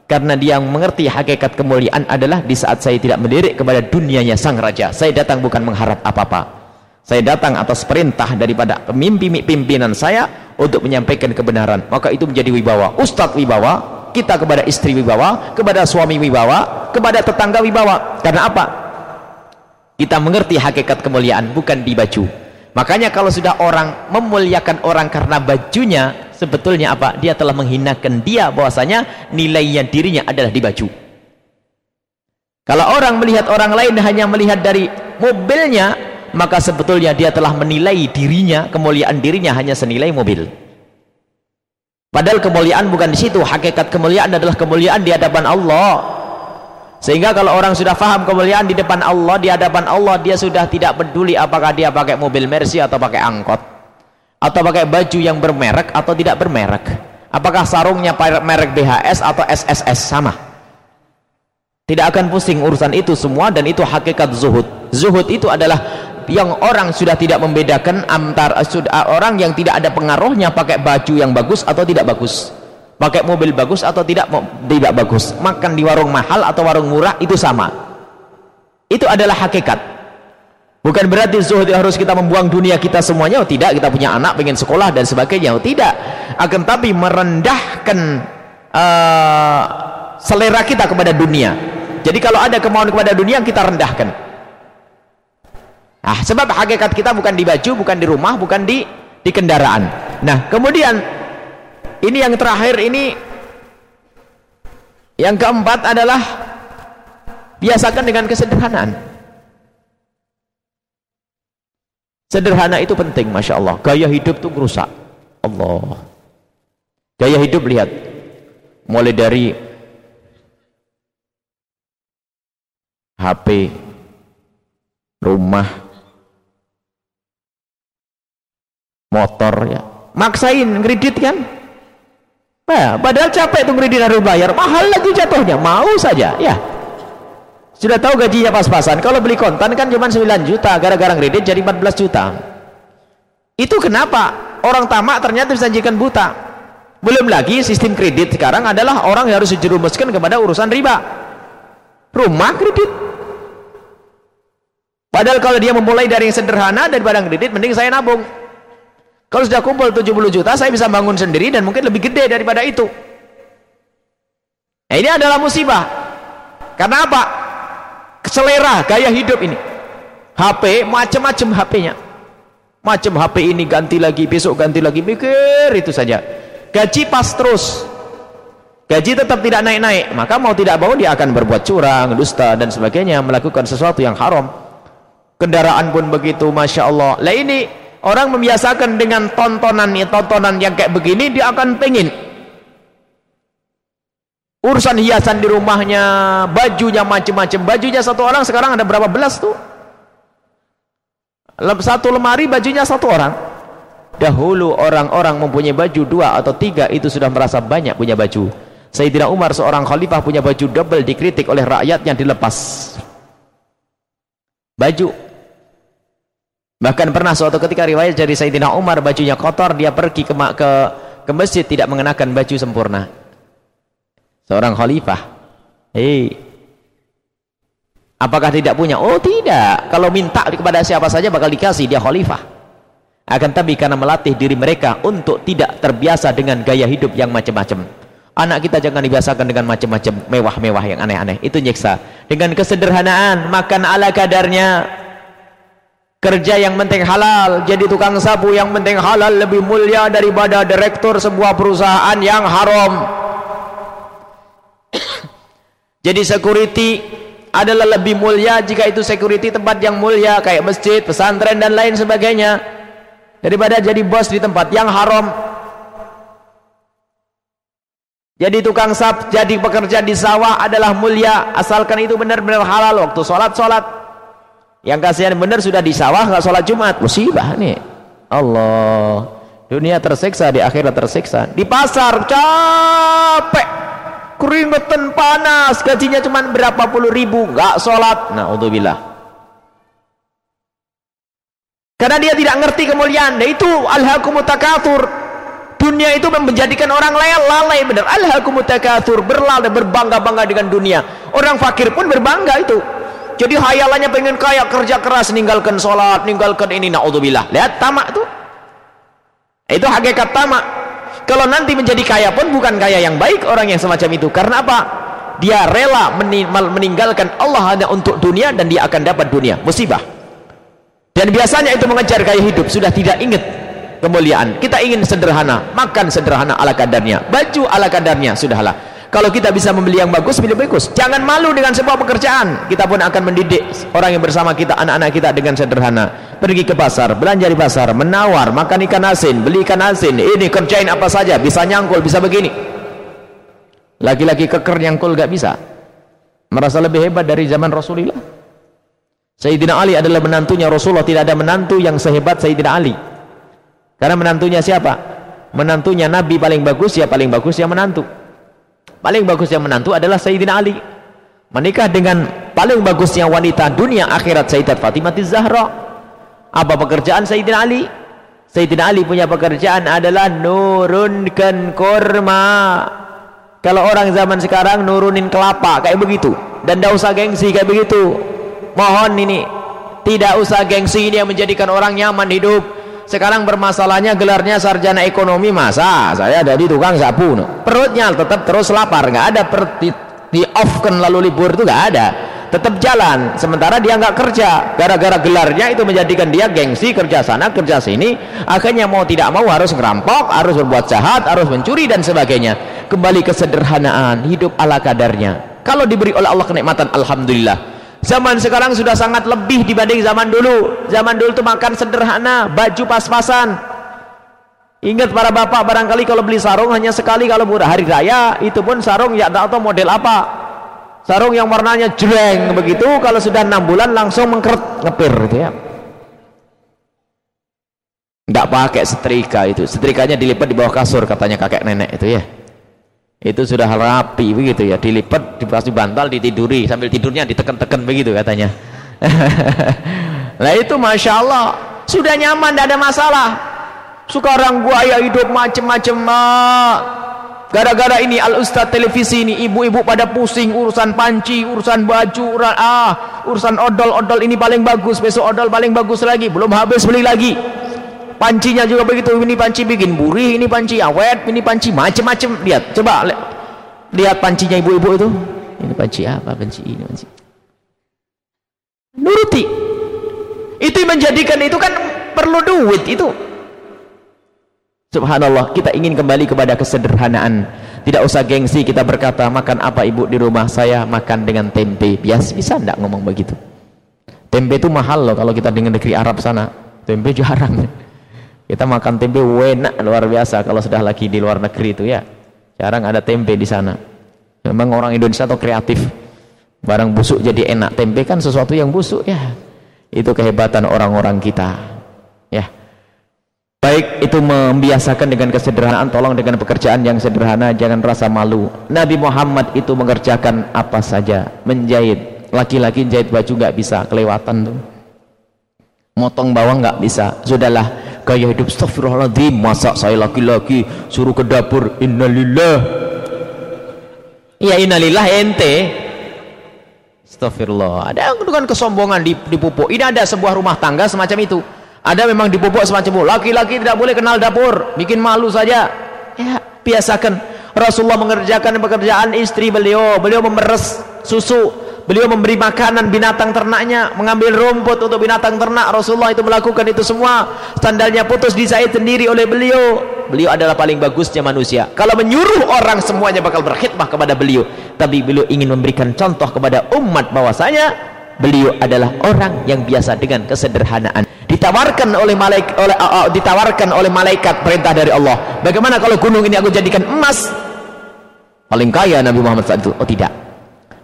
Speaker 1: karena dia yang mengerti hakikat kemuliaan adalah di saat saya tidak mendirik kepada dunianya sang raja, saya datang bukan mengharap apa-apa. Saya datang atas perintah daripada pemimpin pimpinan saya untuk menyampaikan kebenaran. Maka itu menjadi wibawa. Ustadz wibawa, kita kepada istri wibawa, kepada suami wibawa, kepada tetangga wibawa. Karena apa? Kita mengerti hakikat kemuliaan bukan di baju. Makanya kalau sudah orang memuliakan orang karena bajunya, sebetulnya apa? Dia telah menghinakan dia bahwasanya nilai yang dirinya adalah di baju. Kalau orang melihat orang lain hanya melihat dari mobilnya, maka sebetulnya dia telah menilai dirinya, kemuliaan dirinya hanya senilai mobil. Padahal kemuliaan bukan di situ, hakikat kemuliaan adalah kemuliaan di hadapan Allah. Sehingga kalau orang sudah faham kemuliaan di depan Allah, di hadapan Allah, dia sudah tidak peduli apakah dia pakai mobil Mercy atau pakai angkot, atau pakai baju yang bermerek atau tidak bermerek. Apakah sarungnya merek BHS atau SSS sama? tidak akan pusing urusan itu semua dan itu hakikat zuhud zuhud itu adalah yang orang sudah tidak membedakan antar sudah orang yang tidak ada pengaruhnya pakai baju yang bagus atau tidak bagus pakai mobil bagus atau tidak tidak bagus makan di warung mahal atau warung murah itu sama itu adalah hakikat bukan berarti zuhud harus kita membuang dunia kita semuanya oh, tidak kita punya anak pengen sekolah dan sebagainya oh, tidak akan tapi merendahkan uh, selera kita kepada dunia jadi kalau ada kemauan kepada dunia kita rendahkan Nah, sebab hakikat kita bukan di baju, bukan di rumah, bukan di di kendaraan. Nah, kemudian ini yang terakhir ini yang keempat adalah biasakan dengan kesederhanaan. Sederhana itu penting, masya Allah. Gaya hidup tuh rusak. Allah. Gaya hidup lihat, mulai dari
Speaker 2: HP, rumah, motor ya
Speaker 1: maksain kredit kan nah, padahal capek tuh kredit harus bayar mahal lagi jatuhnya mau saja ya sudah tahu gajinya pas-pasan kalau beli kontan kan cuma 9 juta gara-gara kredit jadi 14 juta itu kenapa orang tamak ternyata disajikan buta belum lagi sistem kredit sekarang adalah orang yang harus dijerumuskan kepada urusan riba rumah kredit padahal kalau dia memulai dari yang sederhana barang kredit mending saya nabung kalau sudah kumpul 70 juta, saya bisa bangun sendiri dan mungkin lebih gede daripada itu. Nah, ini adalah musibah. Karena apa? Selera gaya hidup ini. HP macam-macam HP-nya. Macam HP ini ganti lagi, besok ganti lagi, mikir itu saja. Gaji pas terus. Gaji tetap tidak naik-naik, maka mau tidak mau dia akan berbuat curang, dusta dan sebagainya, melakukan sesuatu yang haram. Kendaraan pun begitu, masya Allah. Lah ini Orang membiasakan dengan tontonan ya, tontonan yang kayak begini dia akan pengin urusan hiasan di rumahnya, bajunya macam-macam. Bajunya satu orang sekarang ada berapa belas tuh? Satu lemari bajunya satu orang. Dahulu orang-orang mempunyai baju dua atau tiga itu sudah merasa banyak punya baju. Sayyidina Umar seorang khalifah punya baju double dikritik oleh rakyatnya dilepas. Baju bahkan pernah suatu ketika riwayat dari Sayyidina Umar bajunya kotor dia pergi ke, ke, ke masjid tidak mengenakan baju sempurna seorang khalifah hei apakah tidak punya? oh tidak kalau minta kepada siapa saja bakal dikasih dia khalifah akan tapi karena melatih diri mereka untuk tidak terbiasa dengan gaya hidup yang macam-macam anak kita jangan dibiasakan dengan macam-macam mewah-mewah yang aneh-aneh itu nyiksa dengan kesederhanaan makan ala kadarnya kerja yang penting halal jadi tukang sapu yang penting halal lebih mulia daripada direktur sebuah perusahaan yang haram (coughs) jadi security adalah lebih mulia jika itu security tempat yang mulia kayak masjid, pesantren dan lain sebagainya daripada jadi bos di tempat yang haram jadi tukang sap, jadi pekerja di sawah adalah mulia asalkan itu benar-benar halal waktu sholat-sholat yang kasihan benar sudah di sawah nggak sholat Jumat musibah nih Allah dunia tersiksa di akhirat tersiksa di pasar capek keringetan panas gajinya cuma berapa puluh ribu nggak sholat nah bila karena dia tidak ngerti kemuliaan nah, itu alhakumutakatur dunia itu menjadikan orang lalai benar alhakumutakatur berlalai berbangga-bangga dengan dunia orang fakir pun berbangga itu jadi hayalannya pengen kaya kerja keras ninggalkan sholat ninggalkan ini naudzubillah lihat tamak tuh itu hakikat tamak kalau nanti menjadi kaya pun bukan kaya yang baik orang yang semacam itu karena apa dia rela meninggalkan Allah hanya untuk dunia dan dia akan dapat dunia musibah dan biasanya itu mengejar gaya hidup sudah tidak ingat kemuliaan kita ingin sederhana makan sederhana ala kadarnya baju ala kadarnya sudahlah kalau kita bisa membeli yang bagus, beli bagus. Jangan malu dengan sebuah pekerjaan. Kita pun akan mendidik orang yang bersama kita, anak-anak kita dengan sederhana. Pergi ke pasar, belanja di pasar, menawar, makan ikan asin, beli ikan asin. Ini kerjain apa saja, bisa nyangkul, bisa begini. Laki-laki keker nyangkul gak bisa. Merasa lebih hebat dari zaman Rasulullah. Sayyidina Ali adalah menantunya Rasulullah. Tidak ada menantu yang sehebat Sayyidina Ali. Karena menantunya siapa? Menantunya Nabi paling bagus, ya paling bagus yang menantu paling bagusnya menantu adalah Sayyidina Ali menikah dengan paling bagusnya wanita dunia akhirat Sayyidat Fatimah Zahra apa pekerjaan Sayyidina Ali Sayyidina Ali punya pekerjaan adalah nurunkan kurma kalau orang zaman sekarang nurunin kelapa kayak begitu dan tidak usah gengsi kayak begitu mohon ini tidak usah gengsi ini yang menjadikan orang nyaman hidup sekarang bermasalahnya gelarnya sarjana ekonomi masa saya ada di tukang sapu no. perutnya tetap terus lapar nggak ada per di, di off kan lalu libur itu nggak ada tetap jalan sementara dia nggak kerja gara-gara gelarnya itu menjadikan dia gengsi kerja sana kerja sini akhirnya mau tidak mau harus ngerampok harus berbuat jahat harus mencuri dan sebagainya kembali kesederhanaan hidup ala kadarnya kalau diberi oleh Allah kenikmatan Alhamdulillah zaman sekarang sudah sangat lebih dibanding zaman dulu zaman dulu itu makan sederhana baju pas-pasan ingat para bapak barangkali kalau beli sarung hanya sekali kalau murah hari raya itu pun sarung ya atau model apa sarung yang warnanya jreng begitu kalau sudah enam bulan langsung mengkeret ngepir gitu ya tidak pakai setrika itu setrikanya dilipat di bawah kasur katanya kakek nenek itu ya itu sudah rapi begitu ya dilipat dipasang bantal ditiduri sambil tidurnya diteken-teken begitu katanya nah (laughs) itu masya Allah sudah nyaman tidak ada masalah orang gua ya hidup macem-macem gara-gara ini al ustad televisi ini ibu-ibu pada pusing urusan panci urusan baju urusan ah urusan odol odol ini paling bagus besok odol paling bagus lagi belum habis beli lagi pancinya juga begitu ini panci bikin burih ini panci awet ini panci macem-macem lihat coba lihat pancinya ibu-ibu itu ini panci apa panci ini panci nuruti itu menjadikan itu kan perlu duit itu Subhanallah, kita ingin kembali kepada kesederhanaan. Tidak usah gengsi kita berkata, makan apa ibu di rumah saya, makan dengan tempe. Biasa, bisa enggak ngomong begitu? Tempe itu mahal loh kalau kita dengan negeri Arab sana. Tempe jarang. Kita makan tempe enak luar biasa kalau sudah lagi di luar negeri itu ya. Jarang ada tempe di sana. Memang orang Indonesia tuh kreatif. Barang busuk jadi enak. Tempe kan sesuatu yang busuk ya. Itu kehebatan orang-orang kita. Ya. Baik itu membiasakan dengan kesederhanaan, tolong dengan pekerjaan yang sederhana, jangan rasa malu. Nabi Muhammad itu mengerjakan apa saja, menjahit. Laki-laki jahit baju nggak bisa, kelewatan tuh. Motong bawang nggak bisa. Sudahlah, gaya hidup astagfirullahaladzim masa saya laki-laki suruh ke dapur innalillah ya innalillah ente astagfirullah ada dengan kesombongan di dipupuk ini ada sebuah rumah tangga semacam itu ada memang dipupuk semacam itu laki-laki tidak boleh kenal dapur bikin malu saja ya biasakan Rasulullah mengerjakan pekerjaan istri beliau beliau memeres susu beliau memberi makanan binatang ternaknya mengambil rumput untuk binatang ternak Rasulullah itu melakukan itu semua sandalnya putus di saya sendiri oleh beliau beliau adalah paling bagusnya manusia kalau menyuruh orang semuanya bakal berkhidmah kepada beliau tapi beliau ingin memberikan contoh kepada umat bahwasanya beliau adalah orang yang biasa dengan kesederhanaan ditawarkan oleh malaikat oleh uh, uh, ditawarkan oleh malaikat perintah dari Allah bagaimana kalau gunung ini aku jadikan emas paling kaya Nabi Muhammad saat itu oh tidak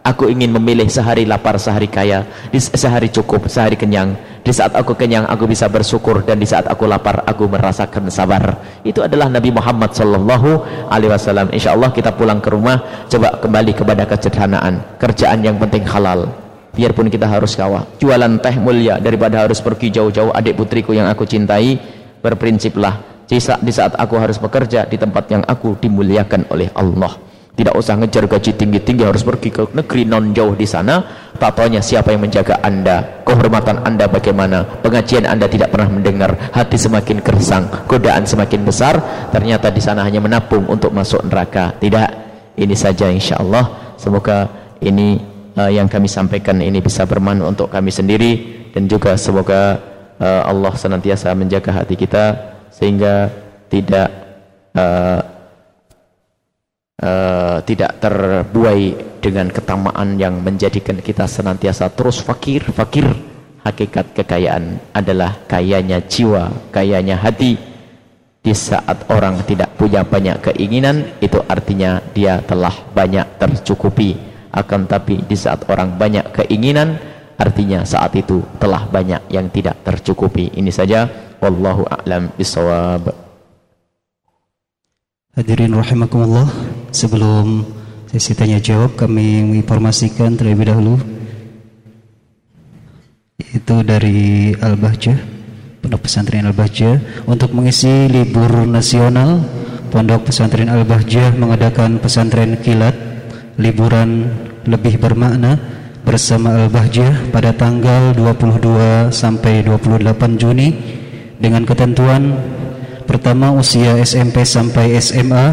Speaker 1: Aku ingin memilih sehari lapar, sehari kaya, sehari cukup, sehari kenyang. Di saat aku kenyang, aku bisa bersyukur dan di saat aku lapar, aku merasakan sabar. Itu adalah Nabi Muhammad SAW. Insya Allah Insyaallah kita pulang ke rumah coba kembali kepada kesederhanaan. Kerjaan yang penting halal. Biarpun kita harus kawal. Jualan teh mulia daripada harus pergi jauh-jauh adik putriku yang aku cintai, berprinsiplah di di saat aku harus bekerja di tempat yang aku dimuliakan oleh Allah tidak usah ngejar gaji tinggi-tinggi harus pergi ke negeri non jauh di sana tak tahunya siapa yang menjaga anda kehormatan anda bagaimana pengajian anda tidak pernah mendengar hati semakin kersang godaan semakin besar ternyata di sana hanya menapung untuk masuk neraka tidak ini saja insya Allah semoga ini uh, yang kami sampaikan ini bisa bermanfaat untuk kami sendiri dan juga semoga uh, Allah senantiasa menjaga hati kita sehingga tidak uh, Eh, tidak terbuai dengan ketamaan yang menjadikan kita senantiasa terus fakir fakir hakikat kekayaan adalah kayanya jiwa kayanya hati di saat orang tidak punya banyak keinginan itu artinya dia telah banyak tercukupi akan tapi di saat orang banyak keinginan artinya saat itu telah banyak yang tidak tercukupi ini saja wallahu a'lam bisawab Hadirin
Speaker 3: rahimakumullah, sebelum sesi tanya jawab kami menginformasikan terlebih dahulu itu dari Al-Bahjah, Pondok Pesantren Al-Bahjah untuk mengisi libur nasional Pondok Pesantren Al-Bahjah mengadakan pesantren kilat liburan lebih bermakna bersama Al-Bahjah pada tanggal 22 sampai 28 Juni dengan ketentuan Pertama usia SMP sampai SMA,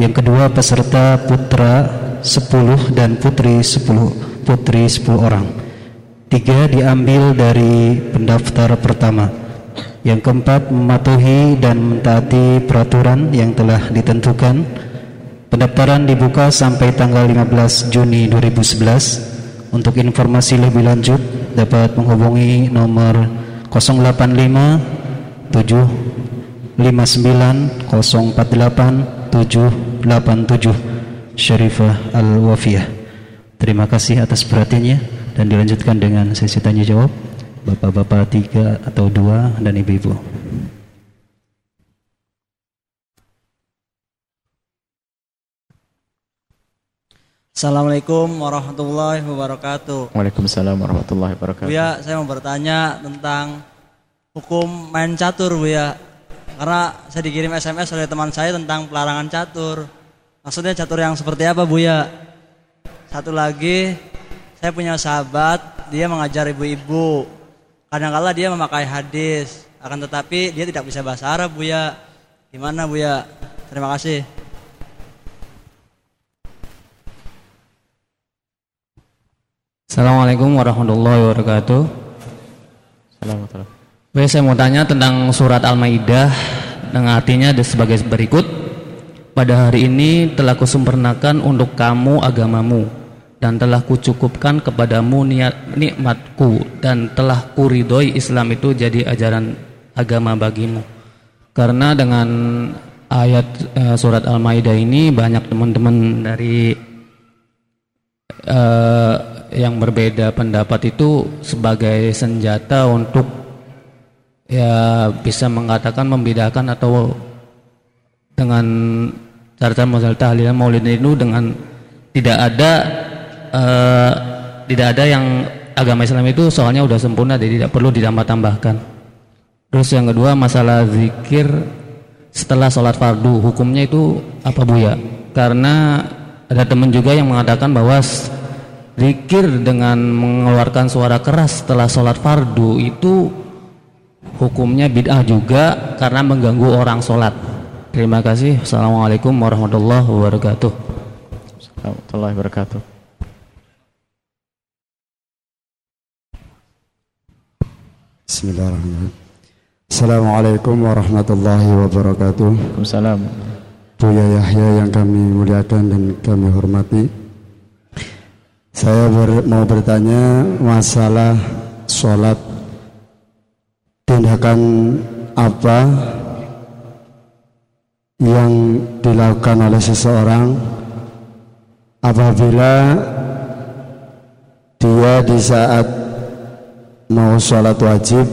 Speaker 3: yang kedua peserta putra 10 dan putri 10, putri 10 orang. Tiga diambil dari pendaftar pertama. Yang keempat mematuhi dan mentaati peraturan yang telah ditentukan. Pendaftaran dibuka sampai tanggal 15 Juni 2011. Untuk informasi lebih lanjut dapat menghubungi nomor 085 7 590488787 Syarifah Al-Wafiyah. Terima kasih atas perhatiannya dan dilanjutkan dengan sesi tanya jawab Bapak-bapak tiga atau dua dan ibu-ibu.
Speaker 4: Assalamualaikum warahmatullahi wabarakatuh.
Speaker 1: Waalaikumsalam warahmatullahi wabarakatuh. Buya,
Speaker 4: saya mau bertanya tentang hukum main catur, Buya karena saya dikirim SMS oleh teman saya tentang pelarangan catur. Maksudnya catur yang seperti apa, Buya? Satu lagi, saya punya sahabat, dia mengajar ibu-ibu. kadang Kadangkala dia memakai hadis, akan tetapi dia tidak bisa bahasa Arab, Buya. Gimana, Buya? Terima kasih. Assalamualaikum warahmatullahi wabarakatuh. Assalamualaikum. Oke, saya mau tanya tentang surat Al-Maidah dengan artinya ada sebagai berikut. Pada hari ini telah kusempurnakan untuk kamu agamamu dan telah kucukupkan kepadamu niat nikmatku dan telah kuridoi Islam itu jadi ajaran agama bagimu. Karena dengan ayat eh, surat Al-Maidah ini banyak teman-teman dari eh, yang berbeda pendapat itu sebagai senjata untuk ya bisa mengatakan membedakan atau dengan cara modal tahlilan maulid itu dengan tidak ada eh, tidak ada yang agama Islam itu soalnya udah sempurna jadi tidak perlu ditambah-tambahkan terus yang kedua masalah zikir setelah sholat fardu hukumnya itu apa bu ya karena ada teman juga yang mengatakan bahwa zikir dengan mengeluarkan suara keras setelah sholat fardu itu hukumnya bid'ah juga karena mengganggu orang sholat terima kasih Assalamualaikum warahmatullahi wabarakatuh warahmatullahi wabarakatuh
Speaker 2: Bismillahirrahmanirrahim Assalamualaikum warahmatullahi wabarakatuh Waalaikumsalam Buya Yahya yang kami muliakan dan kami hormati. Saya ber, mau bertanya masalah sholat tindakan apa yang dilakukan oleh seseorang apabila dia di saat mau sholat wajib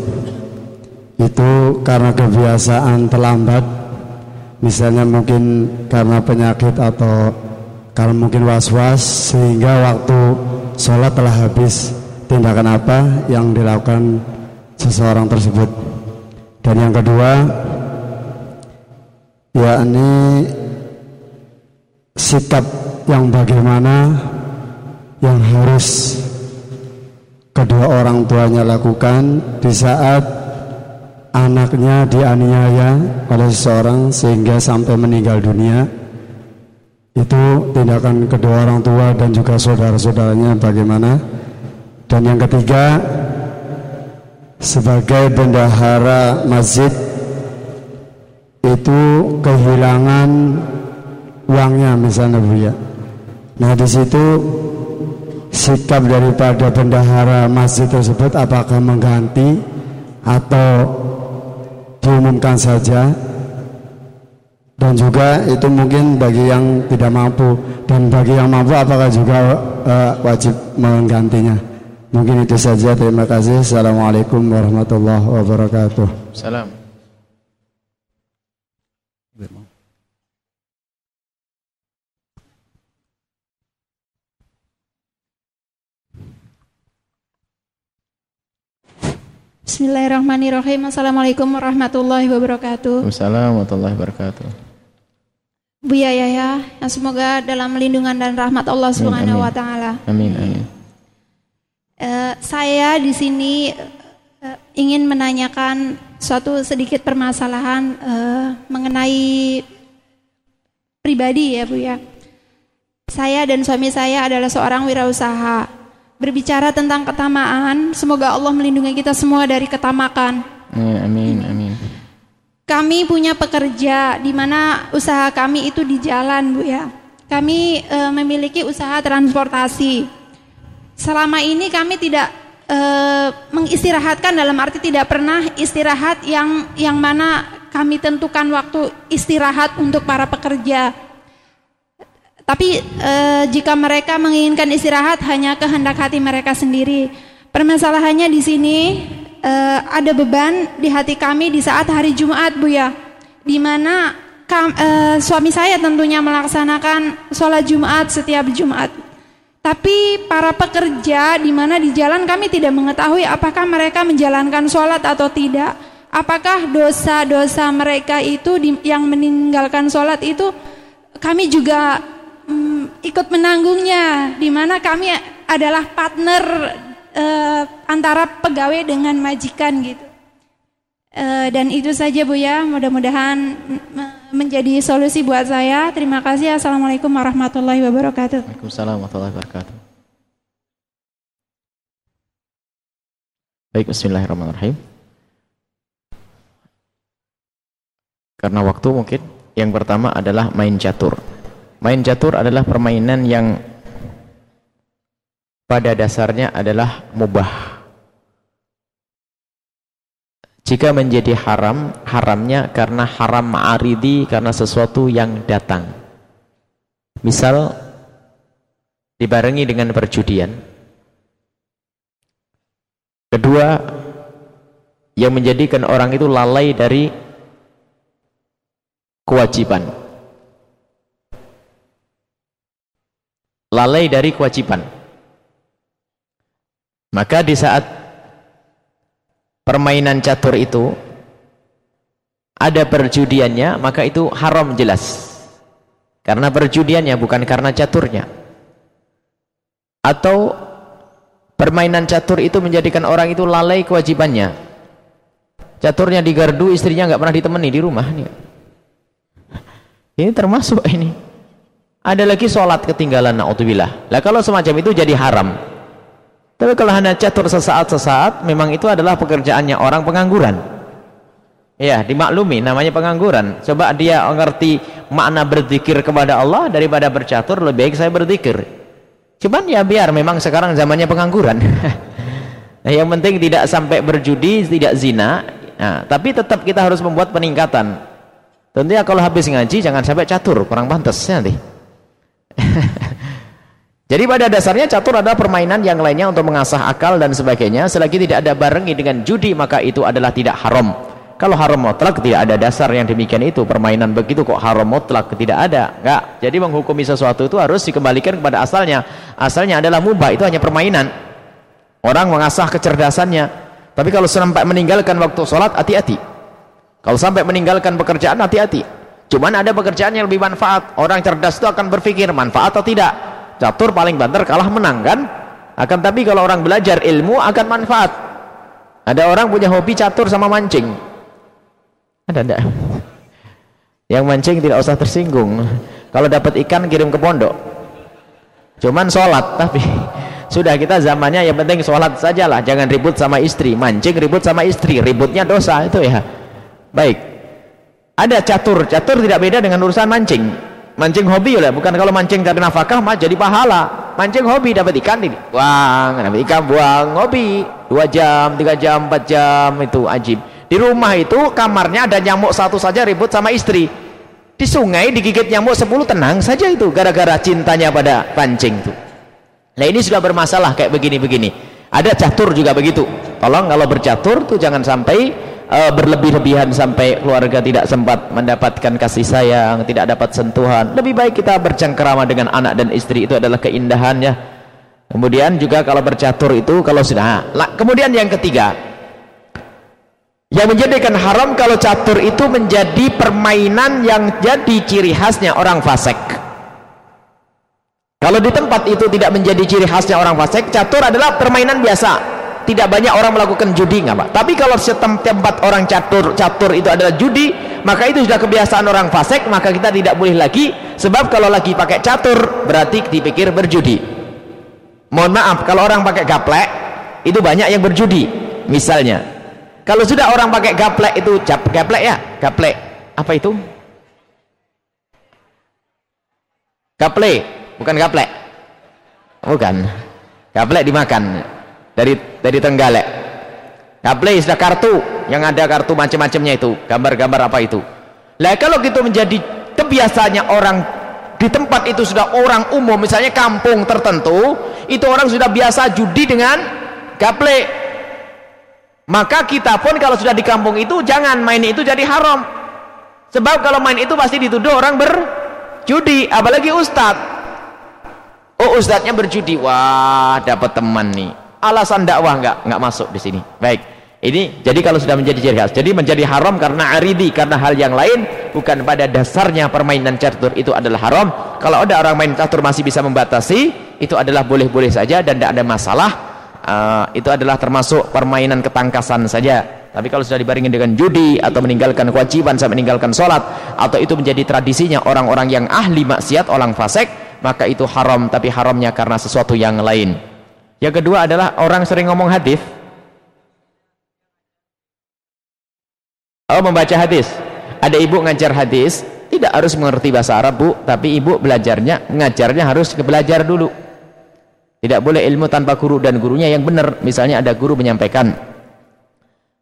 Speaker 2: itu karena kebiasaan terlambat misalnya mungkin karena penyakit atau karena mungkin was-was sehingga waktu sholat telah habis tindakan apa yang dilakukan seseorang tersebut dan yang kedua yakni sikap yang bagaimana yang harus kedua orang tuanya lakukan di saat anaknya dianiaya oleh seseorang sehingga sampai meninggal dunia itu tindakan kedua orang tua dan juga saudara-saudaranya bagaimana dan yang ketiga sebagai bendahara masjid itu kehilangan uangnya misalnya Bu ya. Nah di situ sikap daripada bendahara masjid tersebut apakah mengganti atau diumumkan saja dan juga itu mungkin bagi yang tidak mampu dan bagi yang mampu apakah juga uh, wajib menggantinya. Mungkin itu saja. Terima kasih. Assalamualaikum warahmatullahi wabarakatuh. Salam.
Speaker 5: Bismillahirrahmanirrahim. Assalamualaikum warahmatullahi wabarakatuh.
Speaker 1: Assalamualaikum warahmatullahi wabarakatuh.
Speaker 5: Bu yaya, yang semoga dalam lindungan dan rahmat Allah Subhanahu wa taala. Amin amin. Eh, saya di sini uh, ingin menanyakan suatu sedikit permasalahan uh, mengenai pribadi ya Bu ya. Saya dan suami saya adalah seorang wirausaha. Berbicara tentang ketamaan, semoga Allah melindungi kita semua dari ketamakan.
Speaker 1: Amin, amin.
Speaker 5: Kami punya pekerja di mana usaha kami itu di jalan, Bu ya. Kami e, memiliki usaha transportasi selama ini kami tidak e, mengistirahatkan dalam arti tidak pernah istirahat yang yang mana kami tentukan waktu istirahat untuk para pekerja. Tapi e, jika mereka menginginkan istirahat hanya kehendak hati mereka sendiri. Permasalahannya di sini e, ada beban di hati kami di saat hari Jumat, Bu ya. Di mana kam, e, suami saya tentunya melaksanakan sholat Jumat setiap Jumat. Tapi para pekerja di mana di jalan kami tidak mengetahui apakah mereka menjalankan sholat atau tidak. Apakah dosa-dosa mereka itu yang meninggalkan sholat itu kami juga mm, ikut menanggungnya. Di mana kami adalah partner eh, antara pegawai dengan majikan gitu. Eh, dan itu saja Bu ya, mudah-mudahan mm, menjadi solusi buat saya. Terima kasih. Assalamualaikum warahmatullahi
Speaker 1: wabarakatuh. Waalaikumsalam warahmatullahi wabarakatuh. Baik, bismillahirrahmanirrahim. Karena waktu mungkin yang pertama adalah main catur. Main catur adalah permainan yang pada dasarnya adalah mubah jika menjadi haram, haramnya karena haram ma'aridi, karena sesuatu yang datang. Misal, dibarengi dengan perjudian. Kedua, yang menjadikan orang itu lalai dari kewajiban. Lalai dari kewajiban. Maka di saat permainan catur itu ada perjudiannya maka itu haram jelas karena perjudiannya bukan karena caturnya atau permainan catur itu menjadikan orang itu lalai kewajibannya caturnya digardu istrinya nggak pernah ditemani di rumah nih ini termasuk ini ada lagi sholat ketinggalan na'udzubillah lah kalau semacam itu jadi haram tapi kalau hanya catur sesaat-sesaat, memang itu adalah pekerjaannya orang pengangguran. Ya, dimaklumi namanya pengangguran. Coba dia mengerti makna berzikir kepada Allah daripada bercatur, lebih baik saya berzikir. Cuman ya biar memang sekarang zamannya pengangguran. nah, (laughs) yang penting tidak sampai berjudi, tidak zina. Nah, tapi tetap kita harus membuat peningkatan. Tentunya kalau habis ngaji jangan sampai catur, kurang pantas nanti. (laughs) Jadi pada dasarnya catur adalah permainan yang lainnya untuk mengasah akal dan sebagainya. Selagi tidak ada barengi dengan judi maka itu adalah tidak haram. Kalau haram mutlak tidak ada dasar yang demikian itu. Permainan begitu kok haram mutlak tidak ada. Enggak. Jadi menghukumi sesuatu itu harus dikembalikan kepada asalnya. Asalnya adalah mubah itu hanya permainan. Orang mengasah kecerdasannya. Tapi kalau sampai meninggalkan waktu sholat hati-hati. Kalau sampai meninggalkan pekerjaan hati-hati. Cuman ada pekerjaan yang lebih manfaat. Orang cerdas itu akan berpikir manfaat atau tidak catur paling banter kalah menang kan akan tapi kalau orang belajar ilmu akan manfaat ada orang punya hobi catur sama mancing ada enggak yang mancing tidak usah tersinggung kalau dapat ikan kirim ke pondok cuman sholat tapi sudah kita zamannya yang penting sholat sajalah jangan ribut sama istri mancing ribut sama istri ributnya dosa itu ya baik ada catur catur tidak beda dengan urusan mancing mancing hobi ya, bukan kalau mancing karena nafkah mah jadi pahala mancing hobi dapat ikan ini buang dapat ikan buang hobi dua jam tiga jam empat jam itu ajib di rumah itu kamarnya ada nyamuk satu saja ribut sama istri di sungai digigit nyamuk sepuluh tenang saja itu gara-gara cintanya pada pancing tuh nah ini sudah bermasalah kayak begini-begini ada catur juga begitu tolong kalau bercatur tuh jangan sampai uh, berlebih-lebihan sampai keluarga tidak sempat mendapatkan kasih sayang, tidak dapat sentuhan. Lebih baik kita bercengkerama dengan anak dan istri itu adalah keindahannya. Kemudian juga kalau bercatur itu kalau sudah. Nah, kemudian yang ketiga, yang menjadikan haram kalau catur itu menjadi permainan yang jadi ciri khasnya orang fasik. Kalau di tempat itu tidak menjadi ciri khasnya orang fasik, catur adalah permainan biasa tidak banyak orang melakukan judi nggak pak tapi kalau setempat orang catur catur itu adalah judi maka itu sudah kebiasaan orang fasik maka kita tidak boleh lagi sebab kalau lagi pakai catur berarti dipikir berjudi mohon maaf kalau orang pakai gaplek itu banyak yang berjudi misalnya kalau sudah orang pakai gaplek itu gaplek ya gaplek apa itu gaplek bukan gaplek bukan gaplek dimakan dari dari Trenggalek Gaple nah, sudah kartu yang ada kartu macam-macamnya itu gambar-gambar apa itu lah kalau gitu menjadi kebiasaannya orang di tempat itu sudah orang umum misalnya kampung tertentu itu orang sudah biasa judi dengan gaple maka kita pun kalau sudah di kampung itu jangan main itu jadi haram sebab kalau main itu pasti dituduh orang berjudi apalagi ustadz oh ustadznya berjudi wah dapat teman nih alasan dakwah enggak enggak masuk di sini baik ini jadi kalau sudah menjadi ciri khas jadi menjadi haram karena aridi karena hal yang lain bukan pada dasarnya permainan catur itu adalah haram kalau ada orang main catur masih bisa membatasi itu adalah boleh-boleh saja dan tidak ada masalah uh, itu adalah termasuk permainan ketangkasan saja tapi kalau sudah dibaringin dengan judi atau meninggalkan kewajiban sampai meninggalkan sholat atau itu menjadi tradisinya orang-orang yang ahli maksiat orang fasik maka itu haram tapi haramnya karena sesuatu yang lain yang kedua adalah orang sering ngomong hadis oh membaca hadis ada ibu ngajar hadis tidak harus mengerti bahasa Arab bu tapi ibu belajarnya ngajarnya harus ke belajar dulu tidak boleh ilmu tanpa guru dan gurunya yang benar misalnya ada guru menyampaikan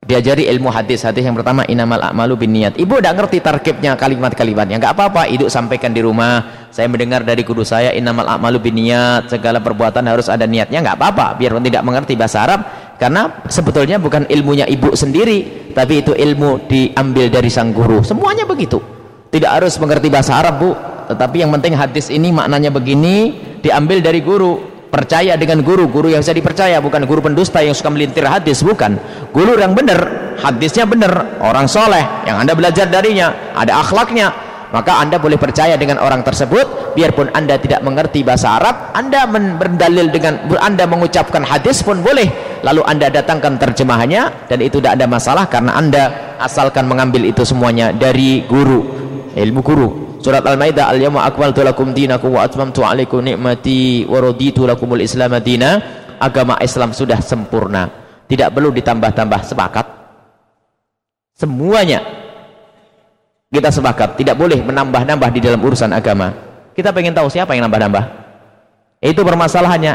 Speaker 1: diajari ilmu hadis hadis yang pertama inamal a'malu bin niat ibu udah ngerti tarkibnya kalimat-kalimatnya nggak apa-apa ibu sampaikan di rumah saya mendengar dari guru saya inamal a'malu bin niat segala perbuatan harus ada niatnya nggak apa-apa biarpun tidak mengerti bahasa Arab karena sebetulnya bukan ilmunya ibu sendiri tapi itu ilmu diambil dari sang guru semuanya begitu tidak harus mengerti bahasa Arab bu tetapi yang penting hadis ini maknanya begini diambil dari guru percaya dengan guru-guru yang bisa dipercaya bukan guru pendusta yang suka melintir hadis bukan guru yang benar hadisnya benar orang soleh yang anda belajar darinya ada akhlaknya maka anda boleh percaya dengan orang tersebut biarpun anda tidak mengerti bahasa Arab anda berdalil dengan anda mengucapkan hadis pun boleh lalu anda datangkan terjemahannya dan itu tidak ada masalah karena anda asalkan mengambil itu semuanya dari guru ilmu guru Surat Al-Maidah al-yawma akmaltu lakum dinakum wa atmamtu alaikum nikmati wa raditu lakumul Islam dina. Agama Islam sudah sempurna. Tidak perlu ditambah-tambah sepakat. Semuanya kita sepakat, tidak boleh menambah-nambah di dalam urusan agama. Kita pengen tahu siapa yang nambah-nambah. Itu permasalahannya.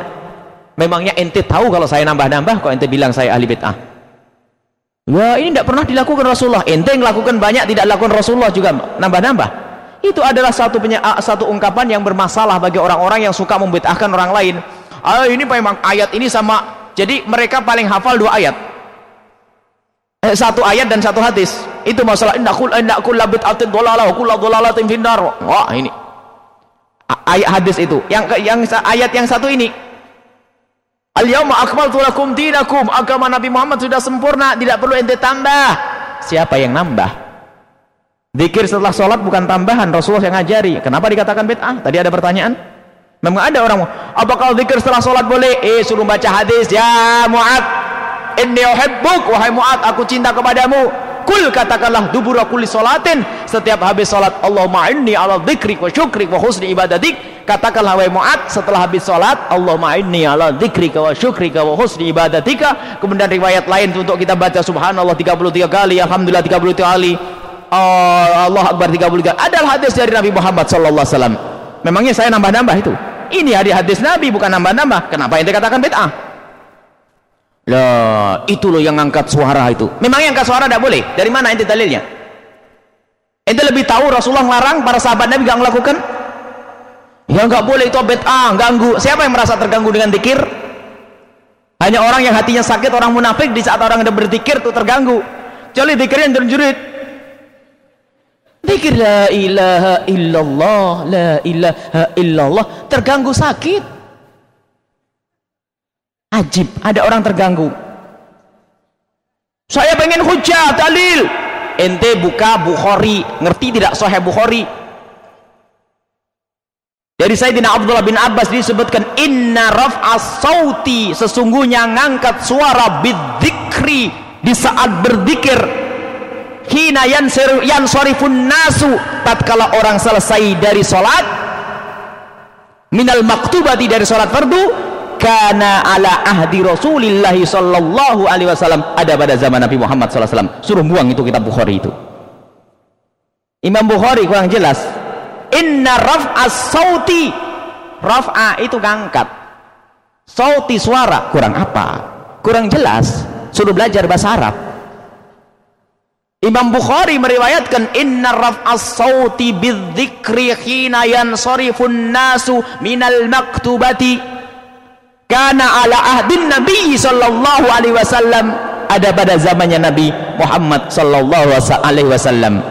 Speaker 1: Memangnya ente tahu kalau saya nambah-nambah kok ente bilang saya ahli bid'ah? Wah ya, ini tidak pernah dilakukan Rasulullah. Ente yang lakukan banyak tidak lakukan Rasulullah juga nambah-nambah. Itu adalah satu satu ungkapan yang bermasalah bagi orang-orang yang suka membid'ahkan orang lain. Ah ini memang ayat ini sama. Jadi mereka paling hafal dua ayat. Eh, satu ayat dan satu hadis. Itu masalah inna kul labit atid dolala dhalalah dolala kullu Wah, ini. Ayat hadis itu. Yang yang ayat yang satu ini Al-yawma akmaltu lakum dinakum. Agama Nabi Muhammad sudah sempurna, tidak perlu ente tambah. Siapa yang nambah? Dikir setelah sholat bukan tambahan, Rasulullah yang ngajari. Kenapa dikatakan bid'ah? Tadi ada pertanyaan. Memang ada orang, apa kalau dikir setelah sholat boleh? Eh, suruh baca hadis. Ya Mu'ad, inni uhibbuk, wahai Mu'ad, aku cinta kepadamu. Kul katakanlah dubura kulli sholatin. Setiap habis sholat, Allahumma inni ala zikrik wa syukrik wa husni ibadatik. Katakanlah wahai Mu'ad, setelah habis sholat, Allahumma inni ala zikrik wa syukrik wa husni ibadatika. Kemudian riwayat lain untuk kita baca subhanallah 33 kali, alhamdulillah 33 kali. Oh, Allah Akbar 33 adalah hadis dari Nabi Muhammad sallallahu alaihi wasallam memangnya saya nambah-nambah itu ini hadis-hadis Nabi bukan nambah-nambah kenapa yang dikatakan bid'ah lah itu loh yang angkat suara itu memang yang angkat suara tidak boleh dari mana ente dalilnya ente lebih tahu Rasulullah larang para sahabat Nabi tidak melakukan ya nggak boleh itu bid'ah ganggu siapa yang merasa terganggu dengan dikir hanya orang yang hatinya sakit orang munafik di saat orang ada berdikir itu terganggu kecuali dikirnya yang jerit Pikir la ilaha illallah, la ilaha illallah, terganggu sakit. Ajib, ada orang terganggu. Saya pengen hujah, dalil. Ente buka Bukhari, ngerti tidak sahih Bukhari? Dari Sayyidina Abdullah bin Abbas disebutkan inna raf'as sauti sesungguhnya ngangkat suara bidzikri di saat berzikir hina yansiru yansorifun nasu tatkala orang selesai dari sholat, minal maktubati dari sholat fardu karena ala ahdi Rasulillah sallallahu alaihi wasallam ada pada zaman Nabi Muhammad sallallahu alaihi wasallam suruh buang itu kitab Bukhari itu Imam Bukhari kurang jelas inna raf'a sauti raf'a itu ngangkat sauti suara kurang apa kurang jelas suruh belajar bahasa Arab Imam Bukhari meriwayatkan inna raf'as sauti bidzikri hina yansarifun nasu minal maktubati kana ala ahdin nabi sallallahu alaihi wasallam ada pada zamannya Nabi Muhammad sallallahu alaihi wasallam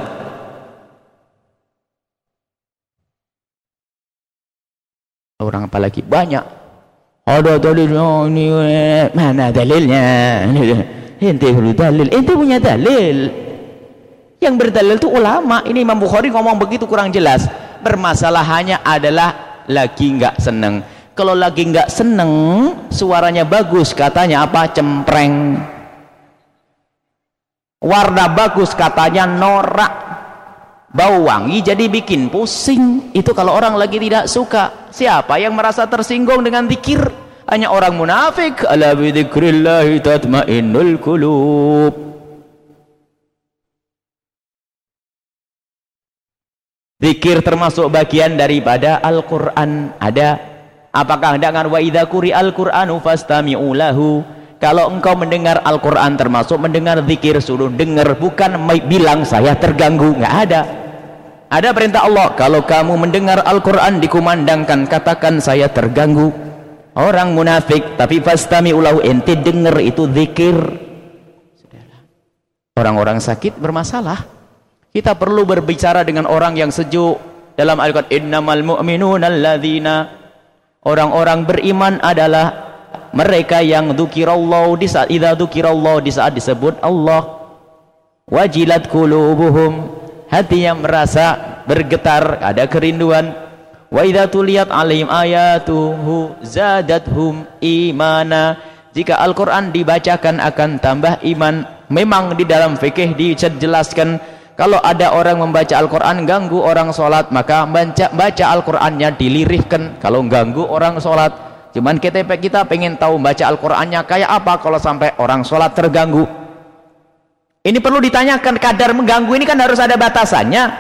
Speaker 1: orang apalagi banyak ada dalilnya oh, mana dalilnya ente perlu dalil ente punya dalil yang berdalil itu ulama ini Imam Bukhari ngomong begitu kurang jelas permasalahannya adalah lagi nggak seneng kalau lagi nggak seneng suaranya bagus katanya apa cempreng warna bagus katanya norak bau wangi jadi bikin pusing itu kalau orang lagi tidak suka siapa yang merasa tersinggung dengan dikir hanya orang munafik ala bidzikrillah tatmainnul qulub Zikir termasuk bagian daripada Al-Quran. Ada. Apakah dengan wa kuri Al-Quranu fastami'u lahu. Kalau engkau mendengar Al-Quran termasuk mendengar zikir suruh dengar. Bukan bilang saya terganggu. Enggak ada. Ada perintah Allah. Kalau kamu mendengar Al-Quran dikumandangkan katakan saya terganggu. Orang munafik. Tapi fastami'u lahu. Ente dengar itu zikir. Orang-orang sakit bermasalah kita perlu berbicara dengan orang yang sejuk. Dalam Al-Quran, Innamal mu'minuna alladhina. Orang-orang beriman adalah mereka yang dzukirallahu di saat idza dzukirallahu di saat disebut Allah wajilat qulubuhum hatinya merasa bergetar ada kerinduan wa idza tuliyat alaihim ayatuhu zadathum imana jika Al-Qur'an dibacakan akan tambah iman memang di dalam fikih dijelaskan kalau ada orang membaca Al-Quran ganggu orang sholat maka baca, baca Al-Qurannya dilirihkan kalau ganggu orang sholat cuman kita, kita pengen tahu baca Al-Qurannya kayak apa kalau sampai orang sholat terganggu ini perlu ditanyakan kadar mengganggu ini kan harus ada batasannya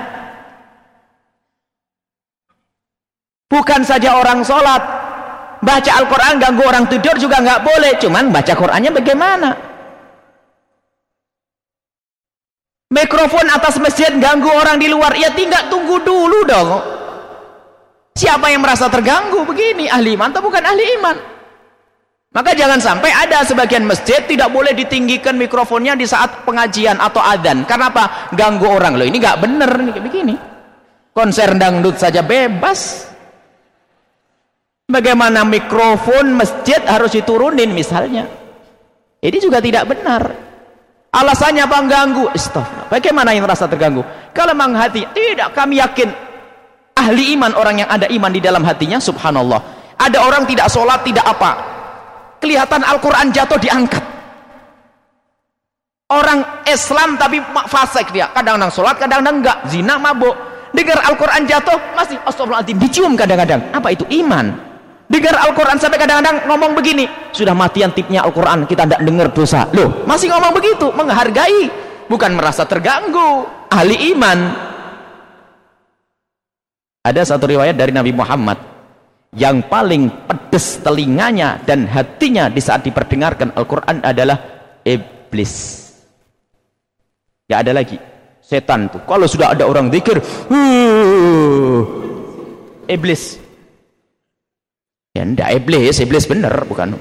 Speaker 1: bukan saja orang sholat baca Al-Quran ganggu orang tidur juga nggak boleh cuman baca Qurannya bagaimana mikrofon atas masjid ganggu orang di luar ya tinggal tunggu dulu dong siapa yang merasa terganggu begini ahli iman atau bukan ahli iman maka jangan sampai ada sebagian masjid tidak boleh ditinggikan mikrofonnya di saat pengajian atau adhan karena apa ganggu orang loh ini gak bener nih begini konser dangdut saja bebas bagaimana mikrofon masjid harus diturunin misalnya ini juga tidak benar alasannya apa ganggu istagfirullah bagaimana yang merasa terganggu kalau memang hati tidak kami yakin ahli iman orang yang ada iman di dalam hatinya subhanallah ada orang tidak sholat tidak apa kelihatan Al-Quran jatuh diangkat orang Islam tapi fasik dia kadang-kadang sholat kadang-kadang enggak zina mabuk dengar Al-Quran jatuh masih astagfirullahaladzim dicium kadang-kadang apa itu iman dengar Al-Quran sampai kadang-kadang ngomong begini sudah matian tipnya Al-Quran kita tidak dengar dosa loh masih ngomong begitu menghargai bukan merasa terganggu ahli iman ada satu riwayat dari Nabi Muhammad yang paling pedes telinganya dan hatinya di saat diperdengarkan Al-Quran adalah iblis tidak ada lagi setan tuh kalau sudah ada orang zikir iblis ya enggak iblis iblis benar bukan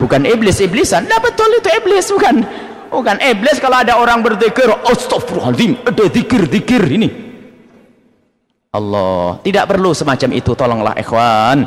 Speaker 1: bukan iblis iblisan nah betul itu iblis bukan bukan iblis kalau ada orang berzikir astagfirullahaladzim ada zikir-zikir ini Allah tidak perlu semacam itu tolonglah ikhwan